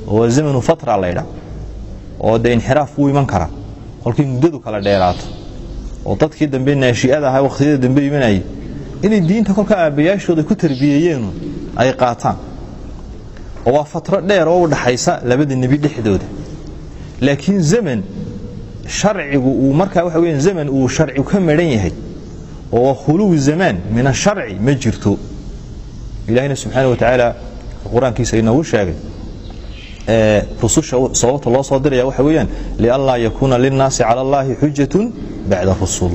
oo zamanu fatra laydha oo dee inxiraaf wuu iman karaa kolkii muddadu kala dheeraato oo dadkii dambe naashi'ada ahaa wakhtiyada dambe imanayay inay diinta kolka aabbayaashooda ku tarbiyeeyeenu ay qaataan. Oo waa fatro dheer oo u dhaxaysa labada nebi dhexdooda. Laakiin zaman sharcigu uu markaa waxa weya zaman uu sharcigu ka madhan yahay oo khuluwi zamaan min asharci ma jirto. Ilahina subxaana wa tacaala qur'aankiisa inoogu sheegay rususha sababta loo soo diraya waxa weeyaan lianlaa yakuuna linnaasi cala allahi xujatun bacda rusul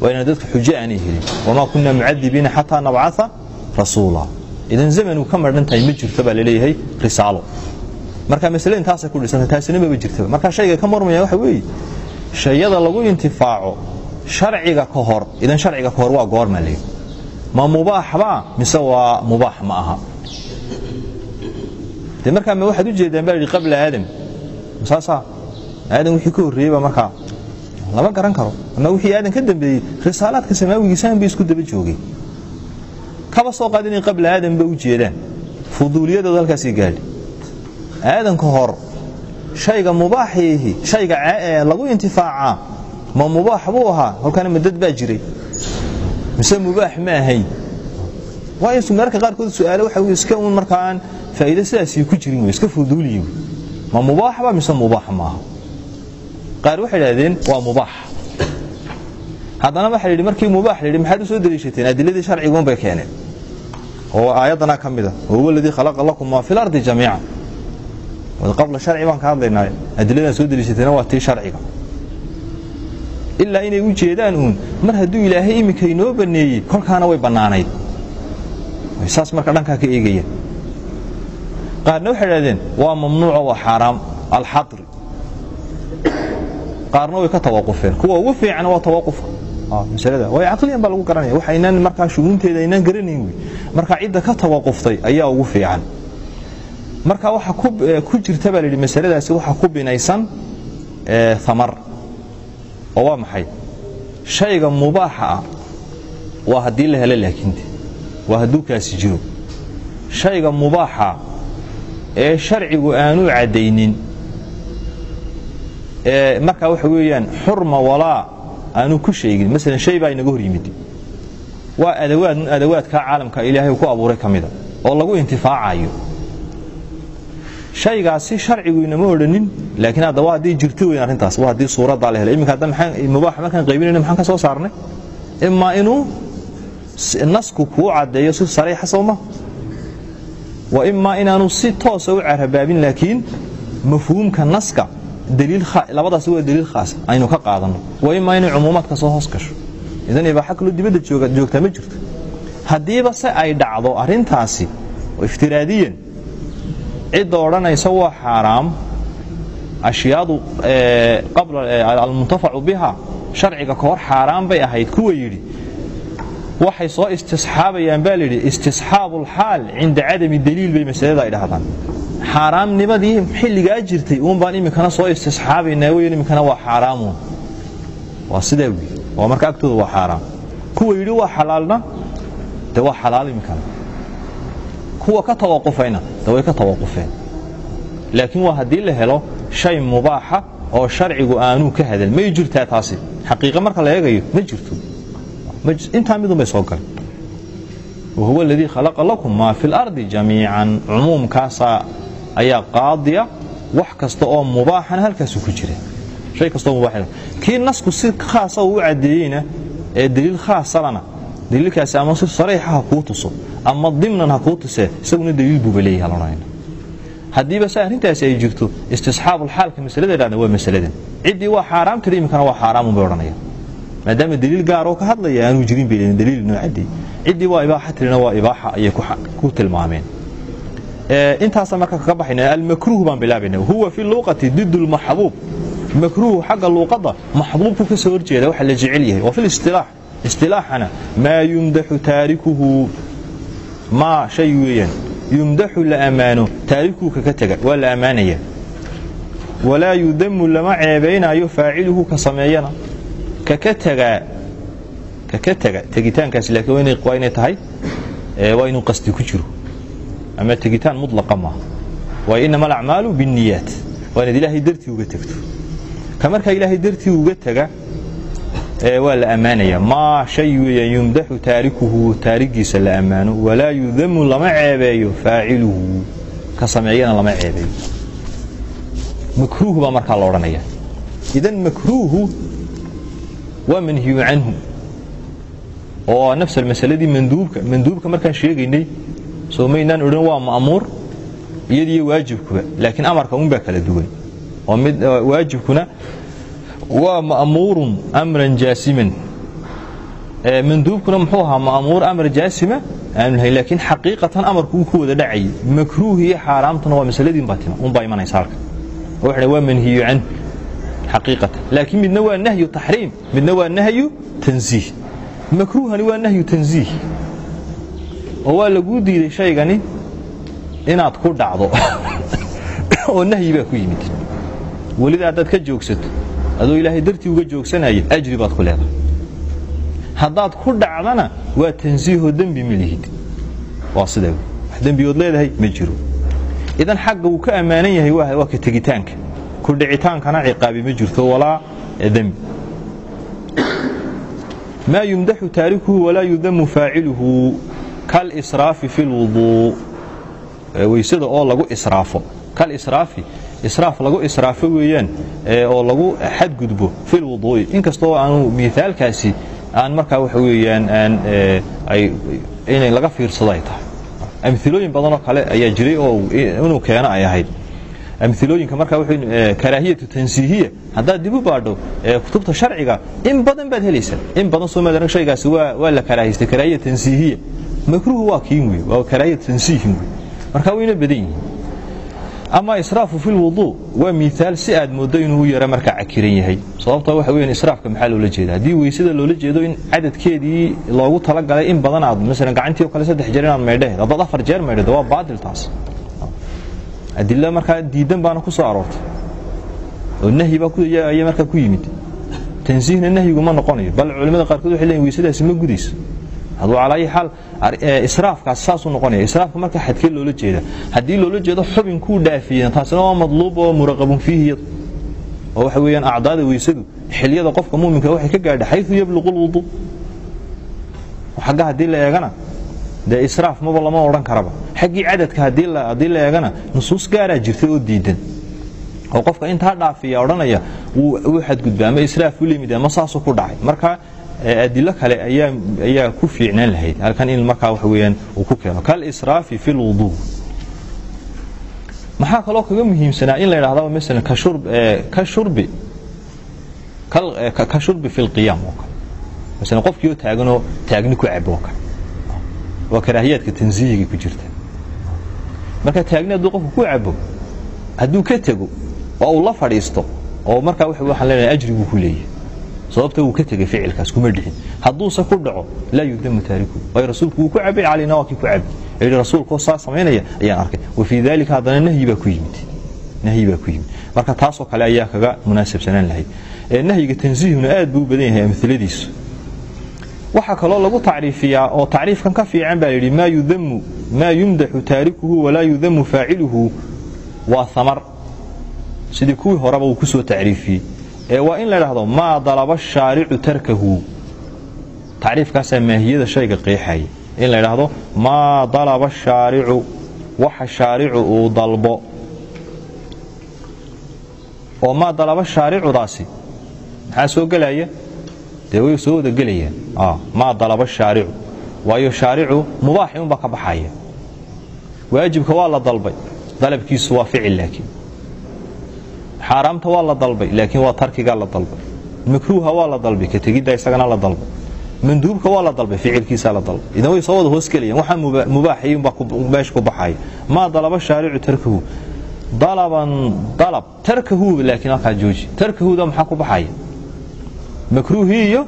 waa inaan dadka xujo aanay helin wamaa kunna mucadibiina xataa nabcaa rasuula. Idan zamanuu ka madhan tahay ma jirto baa la leeyahay risaalo. Marka masale intaasay ku dhisanta taasina maba jirtaba marka shayga ka marmaya waxa weeye shayada lagu intifaaco sharciga ka hor idan sharciga ka hor waa goorma leeyi ma mubaaxba mise waa mubaax ma aha. De markaa ma waxaad u jeedaan baa yidhi qabla aadam. Saasaa aadam wixii ka horreeyey baa markaa lama garan karo. Ama wixii aadan ka dambeeyey risaalaadka samaawigiisaan bay isku daba joogay kaba soo qaad inay qabla aadam ba u jeedaan. Fuduuliyadooda halkaasii gaadhi aadanka hor shayga mubaaxiihi shayga lagu intifaacaa ma mubaax buu ahaa kolkaana madad baa jiray. Mise mubaax ma ahayn. Waayo mararka qaarkood su'aale waxa wey iska uun markaa aan faa'iido sidaasii ku jirin wey iska fuduuliyi ma mubaaxba mise mubaax maaha qaar waxay idhahdeen waa mubaax. Haddana waxaa yidhi markii mubaax la yidhi maxaad u soo deliishateen adiladii sharciguun bay keeneen. Oo aayaddanaa ka mida wahuwa aladii khalaqa lakum maa fi lardi jamiica qabla sharci baan ka hadlaynaa adiladaan soo deliishateena waa tii sharciga. Ilaa inay u jeedaan uun mar hadduu ilaahay iminka inoo baneeyey kolkaana way bannaanayd. Saas marka dhankaa ka eegayaan qaarna waxay idhahdeen waa mamnuuco waa xaaraam alxadri qaarna way ka tawaqufeen. Kuwa ugu fiican waa tawaqufka. Masalada. Waayo caqliyan baa lagu garanaya. Aynaan markaa shuguunteeda aynaan garanayn wey. Marka cidda ka tawaquftay ayaa ugu fiican. Marka waxa ku jirta baa la yidhi masaladaasi waxa ku binaysan amar oo waa maxay? Shayga mubaaxa ah waa haddii la helo laakiinte waa hadduu kaasi jiro. Shayga mubaaxa ee sharcigu aanu caddaynin markaa waxa weeyaan xurma walaa aanu ku sheegin. Masalan shay baa inaga hor yimid. Waa adawaad adawaadkaa caalamka ilaahay ku abuuray ka mida oo lagu intifaacayo shaygaasi sharcigu inama odhanin laakiin hadda haddii jirto weyn arrintaas waa haddii suuraddaa la helay iminka hadda mubaaxa markaan qaybinayno maxaan ka soo saarnay? Imaa inuu nasku kuu caddeeyo si sariixa sooma wa imaa inaanu si toosa u carabaabin laakiin mafhuumka naska labadaas waa daliil khaas aynu ka qaadanno wa imaa inay cumuumaadka soo hoos gasho. Idan ibaaxa kaloo dibadda joogtaa ma jirto. Haddiiba se ay dhacdo arrintaasi iftiraadiyan cidda odhanaysa waa xaaraam ashyaadu almuntafacu biha sharciga ka hor xaaraan bay ahayd kuwa yidhi waxay soo istisxaabayaan baa layidhi istisxaabu lxaal cinda cadami daliil bay masalada ay xaaraamnimadii xilligaa jirtay uun baan iminkana soo istisxaabaynaa weyn iminkana waa xaaraamuun waa sidaa wey waa marka agtooda waa xaaraam. Kuwa yidhi waa xalaalna de waa xalaal iminkana. Kuwa ka tawaqufayna de way ka tawaqufeen. Laakiin waa haddii la helo shay mubaaxa oo sharcigu aanuu ka hadal may jirtaa taasi. Xaqiiqa marka la eegayo ma jirto. Intaa midun bay soo galeen wahuwa aladii khalaqa lakum maa fi lardi jamiican. Cumuumkaasaa ayaa qaadiya wax kasta oo mubaaxana halkaasu ku jira shay kastoo mubaax kii nasku si khaasa uu u caddeeyeyna ee daliil khaasalana daliilkaasi ama si sariixa ha kuu tuso ama dimnan ha kuu tusee isaguna daliil buuba leeyaha loodhanayna haddiiba se arrintaasi ay jirto istisxaabulxaalka masalada dhahda waa masaladan. Ciddii waa xaaraam tiri iminkana waa xaaraamun bay odhanayaan. Maadaama daliil gaaroo ka hadlaya aanuu jirin bay daliil noo ciddii waa ibaaxa tirina waa ibaaxa ayay ku tilmaameen intaasa marka kaga baxayna almakruuh baan bilaabayna huwa fi luuqati did lmaxbuub makruuh xagga luuqadda maxbuubku ka soo horjeeda waxa la jecel yahay. Wa fi listilaax istilaaxana maa yumdaxu taarikuhu. Maa shay weeyaan. Yumdaxu la ammaano taarikuhu kaka tega waa la ammaanaya walaa yudamu lama ceebaynaayo faaciluhu ka sameeyana. Kaka tagaa kaka tega tegitaankaasi laakiin waa inay tahay waa inuu qasdi ku jiro ama tegitaan mutlaqa maaha waayo inama alacmaalu binniyaat waa inaad ilaahay dartii uga tegto ka markaa ilaahay dartii uga tega waa la ammaanaya maa shay weeyaan yumdaxu taarikuhu taarigiisa la ammaano walaa yudamu lama ceebeeyo faaciluhu ka sameeyana lama ceebeeyo makruuh baa markaa la odhanaya idan makruuhu waa manhiyu canhu oo nafs masaladii manduubka manduubka markaan sheegaynay soo maynaan odhan waa ma'muur iyadiyo waajibkuba laakiin amarka un baa kala duwan oo mid waajibkuna waa ma'muurun amran jaasiman manduubkuna muxuu ahaa ma'muur amar jaasima aanu lahayn laakiin xaqiiqatan amarku uu ku wada dhacayay makruuh iyo xaaraamtuna waa masaladiin baa tima un baa imanaysa halka waxna waa manhiyu canhu xaqiiqatan laakiin midna waa nahyu taxriim midna waa nahyu tansiih makruuhani waa nahyu tansiih oo waa laguu diiday shaygani inaad ku dhacdo. oo nahyi baa ku yimid. Welida haddaad ka joogsato adoo ilaahay dartii uga joogsanaya ajri baad ku leedahay. Haddaad ku dhacdana waa tansiihoo dembi ma lihid. Waa sidaa wax dembigood leedahay ma jiro. Idan xagga uu ka ammaanan yahay waa ka tegitaanka. Ku dhicitaankana ciqaabi ma jirto walaa dembi. Maa yumdaxu taarikuhu walaa yudamu faaciluhu kalisraafi fi lwuduu weysada oo lagu israafo. Kalisraafi israaf lagu israafo weeyaan oo lagu xadgudbo fi lwuduu'i inkastoo aanu miaalkaasi aan markaa waxa weeyaan aan inay laga fiirsado ay tahay amilooyin badanoo kale ayaa jiray oo inuu keeno ay ahayd. Amilooyinka markaa karaahiyatu tansiihiya haddaad dib u baadho kutubta sharciga in badan baad helaysaa. In badan soo maad shaygaasi waa la karaahiystay karaahiya tansiihiya makruuhu waa kiin wey waa karaahiya tansiihin wey marka wayna badan yihiin ama israafu fi lwuduu waa miaal si aad mooddo inuu u yaro markaa cakiran yahay sababta waxa weyan israafka maxaa loola jeeda haddii weysada loola jeedo in cadadkeedii loogu talagalay in badan aad masalan gacantii o kale saddex jeer inaad maydhaheed haddaad afar jeer maydhado waa baatil taas adila markaa diidan baana ku soo aroortay oo nahyi baa markaa ku yimid tansiihna nahyigu ma noqonayo bal culimmada qaarkood waxay leeyihiin weysadaasi ma gudayso noqonaya. Israafka marka xadkee loola jeeda haddii loola jeedo xubinkuu dhaafiyeen taasina waa madluub oo muraqabun fiihi oo waxa weeyaan acdaada weysadu xilyada qofka muuminka waxay ka gaadha xayu yabluqu lwuduu xagga haddii la eegana dee israaf maba lama odhan karaba. Xaggii cadadka haddii la eegana nusuus gaaraa jirtay oo diidan. Oo qofka intaa dhaafiya odhanaya wuu xadgudba ama israaf u limid ama saasuu ku dhacay. Marka adilo kale ayaa ku fiicnaan lahayd. Halkan in markaa waxa weyaan uu ku keeno. Kalisraafi fi lwuduu maxaa kaloo kaga muhiimsanaa in la yidhahda maala ka shurbi ka shurbi fi lqiyaam oo kale. Maala qofkii oo taaganoo taagni ku cabo oo kale. Waa karaahiyaadka tansiihiga ku jirta. Marka taagni hadduu qofku ku cabo hadduu ka tego oo uu la fadhiisto oo markaa waxaan leenahay ajriguu ku leeyahay sababta uu ka tegay ficilkaas kuma dhicin. Hadduuse ku dhaco laa yudamu taariku waayo rasuulku wuu ku cabay calina waa kii ku cabay. Yidhi rasuulkoo saa samaynaya ayaan arkay. Wa fii daalika haddana nahyi baa ku yimid. Nahyi baa ku yimid. Marka taasoo kale ayaa kaga munaasabsanaan lahayd nahyiga tansiihuna aad buu u badan yahay amiladiisu waxaa kaloo lagu tacriifiyaa oo tacriifkan ka fiican baa layidhi maa yumdaxu taarikuhu walaa yudamu faaciluhu waa amar sidii kuwii horeba uu ku soo tacriifiyey ee waa in la dhahdo maa dalaba shaaricu tarkahu. Tacriifkaasaa maahiyada shayga qeexaya in la dhahdo maa dalaba shaaricu waxa shaaricu uu dalbo. Oo maa dalaba shaaricudaasi. Maxaa soo gelaya dee way soo wada gelayaan maa dalaba shaaricu. Waayo shaaricu mubaaxi unbaa ka baxaya waajibka waa la dalbay. Dalabkiisu waa ficil laakiin xaaraamta waa la dalbay laakiin waa tarkigaa la dalbay. Makruuha waa la dalbay ka tegidda isagana la dalbay. Manduubka waa la dalbay ficilkiisaa la dalbay. Idan way soo wada hoos gelayaan waxaa mubaaxi unbaa meesha ku baxaya maa dalaba shaaricu tarkahu. Dalaban dalab tarkahu laakiin halkaa jooji. Tarkahuda maxaa ku baxaya makruuhii iyo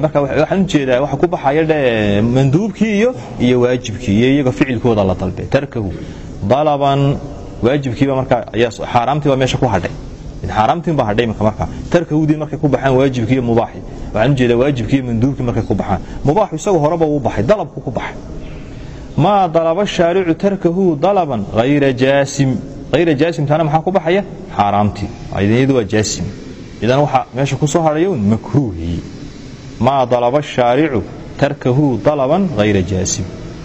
marka waxaan u jeedaa waxa ku baxaya manduubkii iyo iyo waajibkii iyo iyaga ficilkooda la dalbe tarkahu. Dalaban waajibkiiba markaa xaaraamtiiba meesha ku hadhay. Xaaraamtiinba hadhay imika markaa tarkahudii markay ku baxaan waajibkii iyo mubaaxi. Waxaan u jeedaa waajibkii iyo manduubkii markay ku baxaan. Mubaaxu isagu horeba uu baxay dalabku ku baxay. Maa dalaba shaaricu tarkahu dalaban hayra jaasim. Hayra jaasimtaana maxaa ku baxaya? Xaaraamtii. Iyadu waa jaasim. Idan waxaa meesha ku soo hadhaya un makruuhii maa dalaba shaaricu tarkahu dalaban hayra jaasim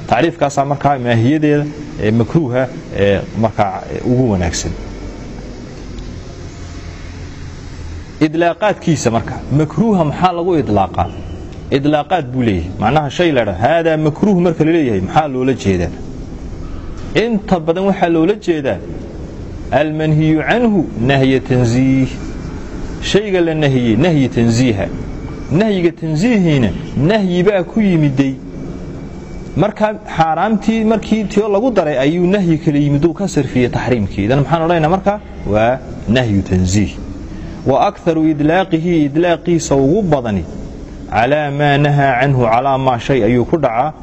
tacriifkaasaa markaa maahiyadeeda ee makruuha ee markaa ugu wanaagsan. Idlaaqaadkiisa marka makruuha maxaa lagu idlaaqaa? Idlaaqaad buu leeyahay. Macnaha shay ladha haadaa makruuh marka la leeyahay maxaa loola jeedaa? Inta badan waxaa loola jeedaa almanhiyu canhu nahya tansiih shayga la nahiyey nahyi tansiiha nahyiga tansiihiina nahyi baa ku yimiday markaa xaaraamtii markii tio lagu daray ayuu nahyi kala yimiduu ka sarfiyey taxriimkii idan maxaan odhanayna marka waa nahyu tansiih wa akaru idlaaqihi idlaaqiisa ugu badani calaa maa nahaa canhu calaa maa shay ayuu ku dhacaa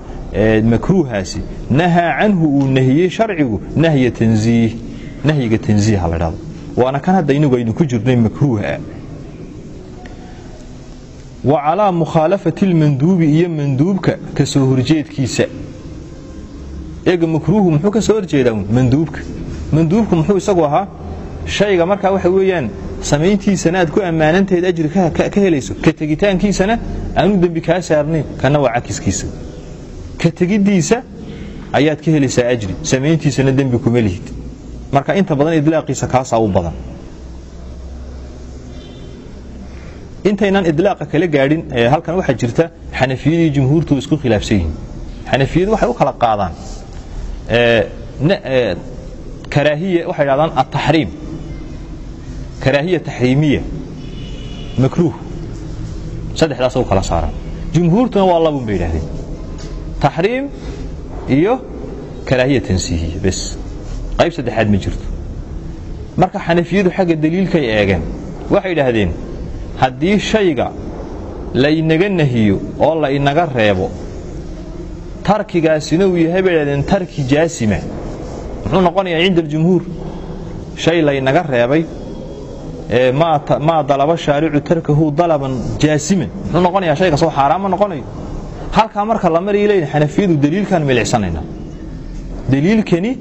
makruuhaasi. Nahaa canhu uu nahiyey sharcigu nahya tansiih nahyiga tansiiha la dhahdo waana kan hadda inagu aynu ku jirnay makruuha wa calaa mukhaalafati lmanduubi iyo manduubka ka soo horjeedkiisa. Eega makruuhu muxuu ka soo horjeedaa manduubka manduubku muxuu isagu ahaa shayga markaa waxa weeyaan samayntiisana aad ku ammaanantaheed ajri ka helayso. Ka tegitaankiisana aanu dembi kaa saarnayn kana waa cakiskiisa. Ka tegiddiisa ayaad ka helaysaa ajri. Samayntiisana dembi kuma lihid. Marka inta badan idlaaqiisa kaasaa u badan intaynan idlaaqa kala gaadhin halkan waxaa jirta xanafiyadii jumhuurtu isku khilaafsan yihiin. Xanafiyadu waxay u kala qaadaan karaahiya waxay dhahdaan ataxriim karaahiya taxriimiya makruuh. Saddexdaas u kala saaraan. Jumhuurtuna waa labun bay yidhahdeen taxriim iyo karaahiya tansiihiya bes. Qayb saddexaad ma jirto. Marka xanafiyadu xagga daliilkay eegeen waxay idhaahdeen haddii shayga la inaga nahiyo oo la inaga reebo tarkigaasina uu yahay bay dhahdeen tarki jaasima. Muxuu noqonayaa cinda aljumhuur. Shay la inaga reebay maa dalaba shaaricu tarkahu dalaban jaasiman. Muxuu noqonayaa shayga soo xaaraama noqonayo? Halkaa marka la maray leeyihiin xanafiyadu daliilkan milicsanayna. Daliilkani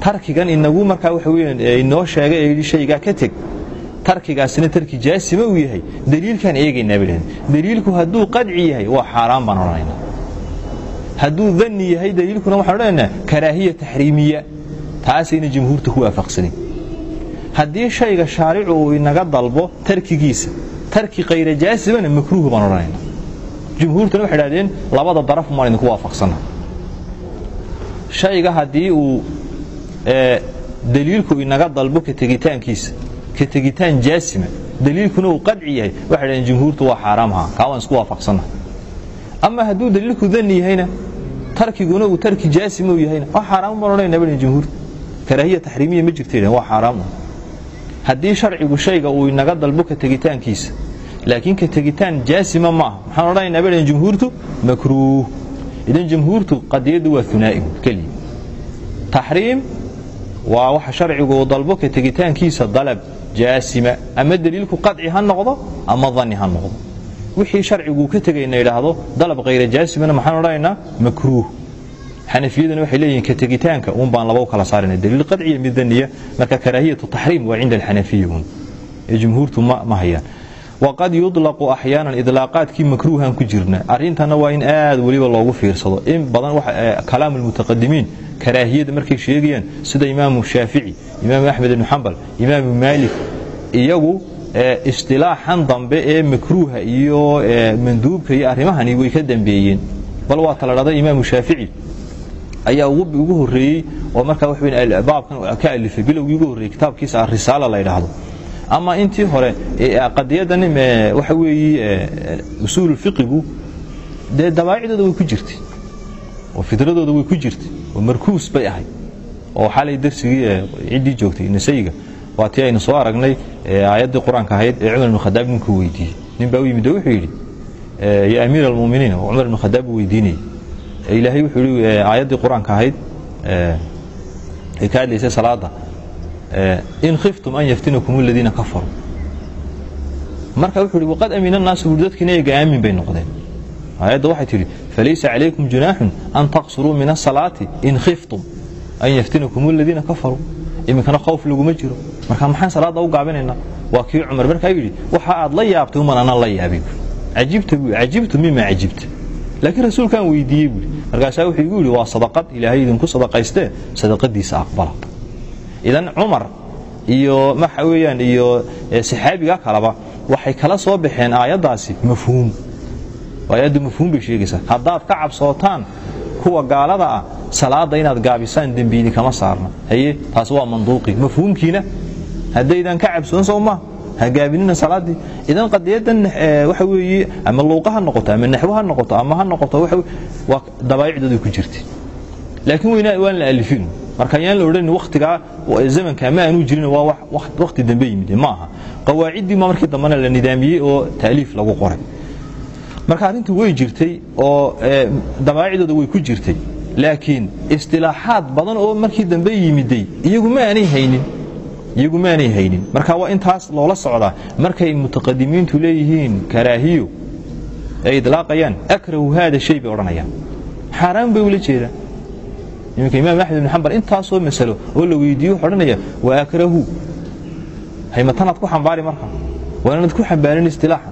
tarkigan inagu markaa waxa weeyaan inoo sheegay ee shaygaa ka teg tarkigaasina tarki jaasima uu yahay daliilkaan eegaynaa bay dhahdeen daliilku hadduu qadci yahay waa xaaraan baan odhanaynaa. Hadduu danni yahay daliilkuna waxaan odhanaynaa karaahiya taxriimiya. Taasayna jumhuurta ku waafaqsanin haddii shayga shaaricu uu inaga dalbo tarkigiisa tarki khayra jaasimana makruuh baan odhanaynaa. Jumhuurtuna waxay dhahdeen labada daraf maan idinku waafaqsana shayga haddii uu daliilku inaga dalbo ka tegitaankiisa ka tegitaan jaasima daliilkuna uu qadci yahay. Waxay dhahdeen jumhuurtu waa xaaraamha kaa waan isku waafaqsana ama hadduu daliilku danni yahayna tarkiguna uu tarki jaasima uu yahayna. Waa xaaraam baan odhanayna bani jumhuurta karaahiya taxriimiya ma jirta yidhahen waa xaaraam haddii sharcigu shayga uu inaga dalbo ka tegitaankiisa laakiin ka tegitaan jaasima maaha. Maxaan odhanaynaa bay dhahen jumhuurtu makruuh. Idan jamhuurtu qadiyaddu waa hunaa'igu keliya taxriim waa waxa sharcigu dalbo ka tegitaankiisa dalab jaasima ama daliilku qadci ha noqdo ama danni ha noqdo. Wixii sharciguu ka tegayna idhaahdo dalab khayra jaasimana maxaan odhanaynaa makruuh. Xanafiyaduna waxay leeyihiin ka uun baan laba u kala saarana daliil qadciya mid marka karaahiyatu taxriim waa cinda alxanafiya uun ee jumhuurtu ma hayaan waqad yudlaqu axyaanan idlaaqaadkii makruuhan ku jirna arrintana waa in aad weliba loogu fiirsado in badan kalaamu lmutaqadimiin karaahiyada markay sheegayaan sida imaamu shaafici imaamu axmed ibnu xambal imaamu maalik iyagu istilaaxan dambe ee makruuha iyo manduubka iyo arrimahani way ka dambeeyeen bal waa tala dhada imaamu shaafici ayaa ugu horeeyey oo markaa baabkan ka alifay bilowgii ugu horreeyey kitaabkiisa arisaala la ydhaahdo ama intii hore qadiyadan waxa weeye usuululfiqigu dee dabaacidooda way ku jirtay oo fidradooda way ku jirtay oo markuus bay ahayd oo xalay darsigii ciddii joogtay nasayiga waa tii aynu soo aragnay aayaddii qur'aanka ahayd ee cumar ibnu khadaab ninkuu weydiiyey. Nin baa u yimid oo wuxuu yidhi ya amiir almuminiin oo cumar ibnu khadaab uu weydiinayay ilaahay wuxuu yidhi aayaddii qur'aanka ahayd ee ka hadlaysay salaada in khiftum an yaftinakum aladiina kafaruu marka wuxuu yidhi waqad amina annaasu buuri dadkiina eega aamin bay noqdeen aayadda waxay tidhi falaysa calaykum junaaxun an taqsuruu min asalaati in khiftum an yaftinakum aladiina kafaruu iminkana khowf laguma jiro marka maxaan salaadda u gaabinaynaa waa kii cumar markaa yidhi waxa aad la yaabtay uman anaan la yaabay cajibtu mima cajibta laakiin rasuulkaan weydiiyey buui markaasaa wuxuu igu yidhi waa sadaqad ilaahay idinku sadaqaystee sadaqadiisa aqbala idan cumar iyo waxa weeyaan iyo saxaabiga kaleba waxay kala soo baxeen aayaddaasi. Mafhuum. Aayaddu mafhuum bay sheegaysaa. Haddaad ka cabsootaan kuwa gaalada ah salaada inaad gaabisaan dembiini kama saarna. Haye taas waa manduuqi. Mafhuumkiina haddaydan ka cabsoon soo ma ha gaabinina salaaddii idan qadiyadan waxa weeye ama luuqa ha noqoto ama naxwo ha noqoto ama ha noqoto waa dabaa'icdooday ku jirtay. Laakiin waan la alifin marka yaan la odhanin wakhtigaa zamanka ma aanu jirin waa wakhti dambe yimid ma aha qawaaciddii ma markii dambena la nidaamiyey oo taaliif lagu qoray. Marka arrintu way jirtay oo dabaa'icdooda way ku jirtay. Laakiin istilaaxaad badan oo markii dambe yimiday iyagu ma aanay haynin. Iyagu maanay haynin. Marka waa intaas loola socdaa. Markay mutaqadimiintu leeyihiin karaahiyo ay idlaaqayaan akrahu haada shay bay odhanayaan. Xaaraan bay ula jeedaan iminka imaam axmed ibn xambal intaasoo masalo oo la weydiiye wuxuu odhanaya waa akrahu. Haymatanaad ku xambaari marka? Waa inaad ku xambaarin istilaaxa.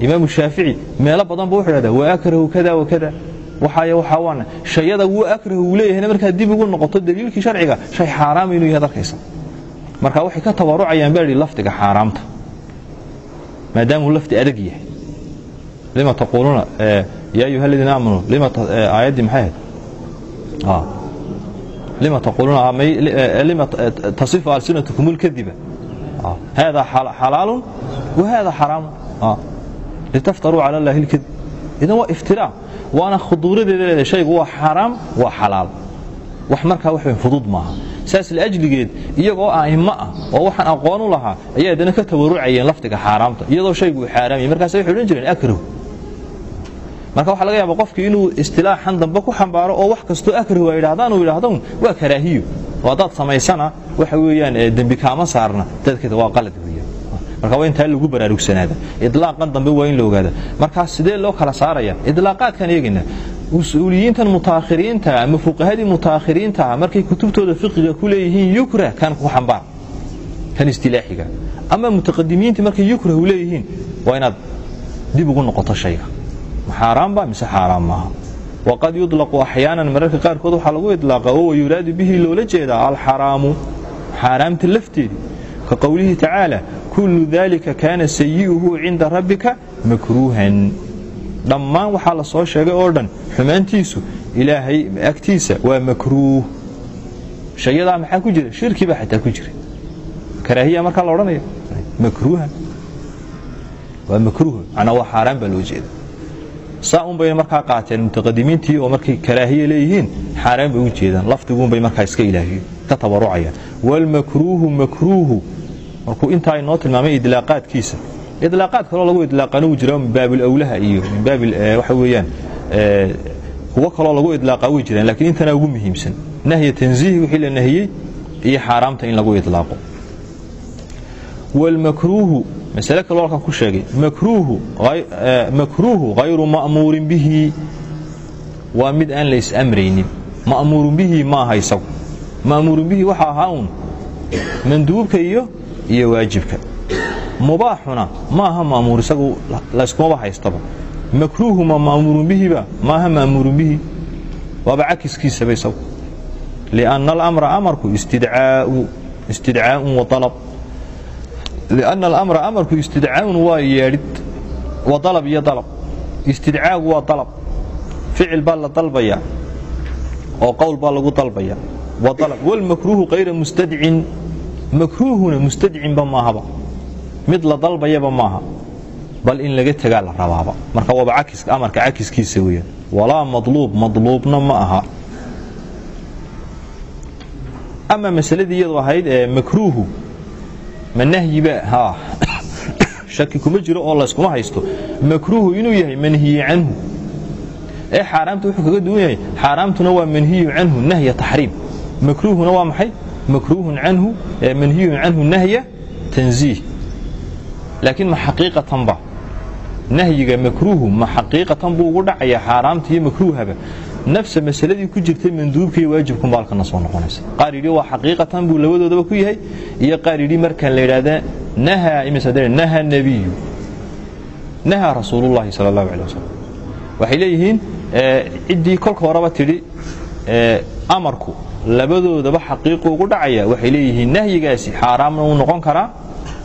Imaamu shaafici meelo badan ba wuxuu dhahdaa waa akrahu kada wa kada. Waxaa waana. Shayada wuu akrahu uu leeyahayna markaad dib ugu noqoto daliilkii sharciga shay xaaraama inuu yahay arkaysa marka waxay ka tabarucayaan baa lafdiga xaaraamta. Maadaamuu lafdi adag yahay. Lima taquuluuna yaa ayuha aladiina aamanuu lima aayaddii maxay ahayd lima taquuluuna lima tasifu alsinatukum ulkadiba hada xalaalun wa hada xaraamun litaftaruu cala allahi alkadib idan waa iftiraa waana khuduuradeeda leedahay shaygu waa xaaraam waa xalaal wax markaa wax fudud maaha saas laajligeed iyagoo a'immo ah oo waxaan aqoon u lahaa ayay haddana ka tawarucayeen lafdiga xaaraamta iyadoo shaygu uu xaaraamaya markaas waxay odhan jireen akrahu marka waxaa laga yaaba qofkii inuu istilaaxan dambe ku xambaaro oo wax kastoo akrahu ay idhahdaan uu idhahdo waa karaahiyo oo haddaad samaysana waxa weeyaan dembi kaama saarna dadkeeda waa qalad weeyaan. Marka waa intaa lagu baraarugsanaada idlaaqan dambe waa in la ogaada markaas sidee loo kala saaraya? Idlaaqaadkan eegayna usuuliyiintan mutaakhiriinta ama fuqahadii mutaakhiriinta markay kutubtooda fiqiga ku leeyihiin yukrah kan ku xambaar. Kan istilaaxiga. Ama mutaqadimiintii markay yukrah u leeyihiin waa inaad dib ugu noqoto shayga xaaraan ba mise xaaraan maaha? Waqad yudlaqu axyaanan mararka qaarkood waxaa lagu idlaaqa oo yuraadu bihi loola jeedaa alxaraamu. Xaaraamta lafteedii ka qowlihi tacaala kullu dalika kaana sayi'uhu cinda rabbika makruuhan. Dhammaan waxaa la soo sheegay oo dhan xumaantiisu ilaahay agtiisa waa makruuh. Shayadaa maxaa ku jira shirki baa xataa ku jira karaahiya markaa la odhanaya makruuhan. Waa makruuh macnaa waa xaaraan baa loo jeeda saa un markaa qaateen mutaqadimiintii oo markay karaahiya leeyihiin xaaraan bay u jeedaan. Lafdiguun bay markaa iska ilaahiyen ka tabarucayaan. Waalmakruuhu makruuhu markuu intaa inoo tilmaamay idlaaqaadkiisa. Idlaaqaad kaloo lagu idlaaqana uu jira min baabil awlaha iyo min baabil waxa weeyaan kuwo kaloo lagu idlaaqaa way jiraan lakiin intanaa ugu muhiimsan nahya tanziihi wixii la nahiyey iyo xaaraamta in lagu idlaaqo. Wlmakruuhu masale kaloo halkan ku sheegay makruuhu hayru ma'muurin bihi. Waa mid aan la is-amraynin ma'muurun bihi ma aha isagu. Ma'muurun bihi waxa ahaa uun manduubka iyo iyo waajibka. Mubaaxuna ma aha ma'muur isagu layskumaba haystaba makruuhu ma ma'muurun bihiba ma aha ma'muurun bihi. Waaba cakiskiisaba isagu. Lianna alamra amarku istidcaa'un wa alab lianna alamra amarku istidcaa'un waa yeedhid wa dalab iyo dalab istidcaagu waa dalab ficil baa la dalbaya oo qowl baa lagu dalbaya wa dalab walmakruuhu kayra mustadcin makruuhuna mustadcinba maahaba mid la dalbayaba maaha bal in laga tegaa la rabaaba marka waaba amarka cakiskiisa weeyaan walaa madluub madluubna ma aha ama masaladii iyadu ahayd ee makruuhu ma nahyiba [COUGHS] shaki kuma jiro oo layskuma haysto. Makruuhu inuu yahay manhiyi canhu. Ee xaaraamta wuxuu kaga duwan yahay. Xaaraamtuna waa manhiyu canhu nahya taxriim. Makruuhuna waa maxay? Makruuhun canhu manhiyun canhu nahya tanziih. Laakiin ma xaqiiqatanba. Nahyiga makruuhu ma xaqiiqatan buu ugu dhacayaa xaaraamta iyo makruuhaba nafsa masaladii ku jirtay manduubka iyo waajibkunba halkana soo noqonaysa. Qaar yidhi waa xaqiiqatan buu labadoodaba ku yahay. Iyo qaar yidhi markaan la yidhaahda nahaa imise naha nebiyu nahaa rasuulullahi sala allahu alay wasalam waxay leeyihiin ciddii kolka horeba tidhi amarku labadoodaba xaqiiqu ugu dhacaya. Waxay leeyihiin nahyigaasi xaaraamna wuu noqon karaa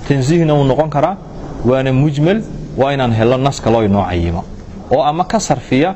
tansiihna wuu noqon karaa waana mujmal waa inaan helo nas kaloo inoo cayimo oo ama ka sarfiya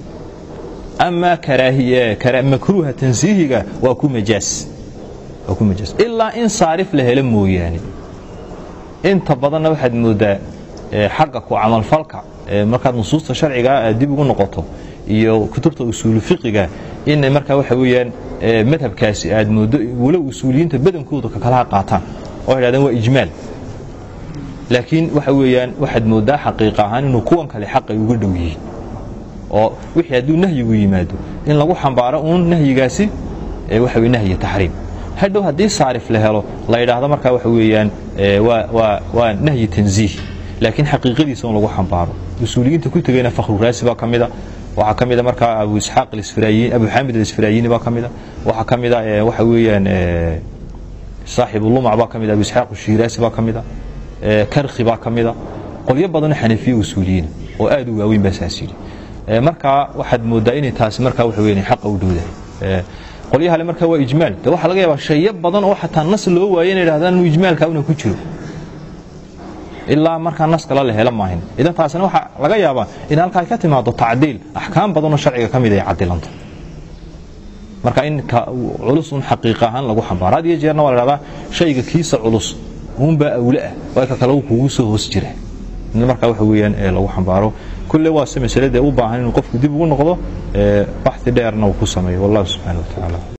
amaa makruuha tansiihiga waa ku majaas ilaa in saarif la helo mooyaane. Inta badanna waxaad moodaa xagga ku camalfalka markaad nusuusta sharcigaa aad dib ugu noqoto iyo kutubta usuulu in markaa waxa weeyaan madhabkaasi aad moodo walow usuuliyiinta badankooda kakalaha qaataan. Oo yidhahdeen waa ijmaal. Laakiin waxa weeyaan waxaad moodaa xaqiiqa ahaan inuu kuwan kale xaqay uga dhow yihiin oo wixii hadduu nahyigu yimaado in lagu xambaaro uun nahyigaasi waxa weye nahyi taxriim. Hadhow haddii saarif la helo la yidhaahdo markaa waxa weeyaan waa nahyi tanziih. Laakiin xaqiiqadiisa un lagu xambaaro. Usuuliyiinta ku tegayna fakhruraasi baa ka mida. Waxaa ka mida markaa abu isxaaq abu xamid alisfirayini baa ka mida. Waxaa ka mida waxa weeyaan saaxibulumac baa ka mida abu isxaaq shiiraasi baa ka mida karkhi baa ka mida. Qolyo badanoo xanafiya usuuliyiina oo aad u waaweyn baa saas yidhi markaa waxaad moodaa inay taasi markaa waxa weyan xaqa u dhowdahay qolyahale markaa waa ijmaal. De waxaa laga yaabaa shayo badan oo xataa nas loo waayo inay dhahdaan inuu ijmaalka una ku jiro. Ilaa markaa nas kale la helo maahin idan taasina waxaa laga yaabaa in halkaa ka timaado tacdiil. Axkaam badanoo sharciga ka mid ay cadilanta marka in culus un xaqiiqa ahaan lagu xambaaro. Had iyo jeerna waa la dhahdaa shayga kiisa culus uunbaa awle ah. Waa ka kale kugu soo hoos jira in markaa waxa weeyaan lagu xambaaro waase masaladee u baahan inuu qofku dib ugu noqdo baxi dheerna uu ku sameeyo subxana wa tacaala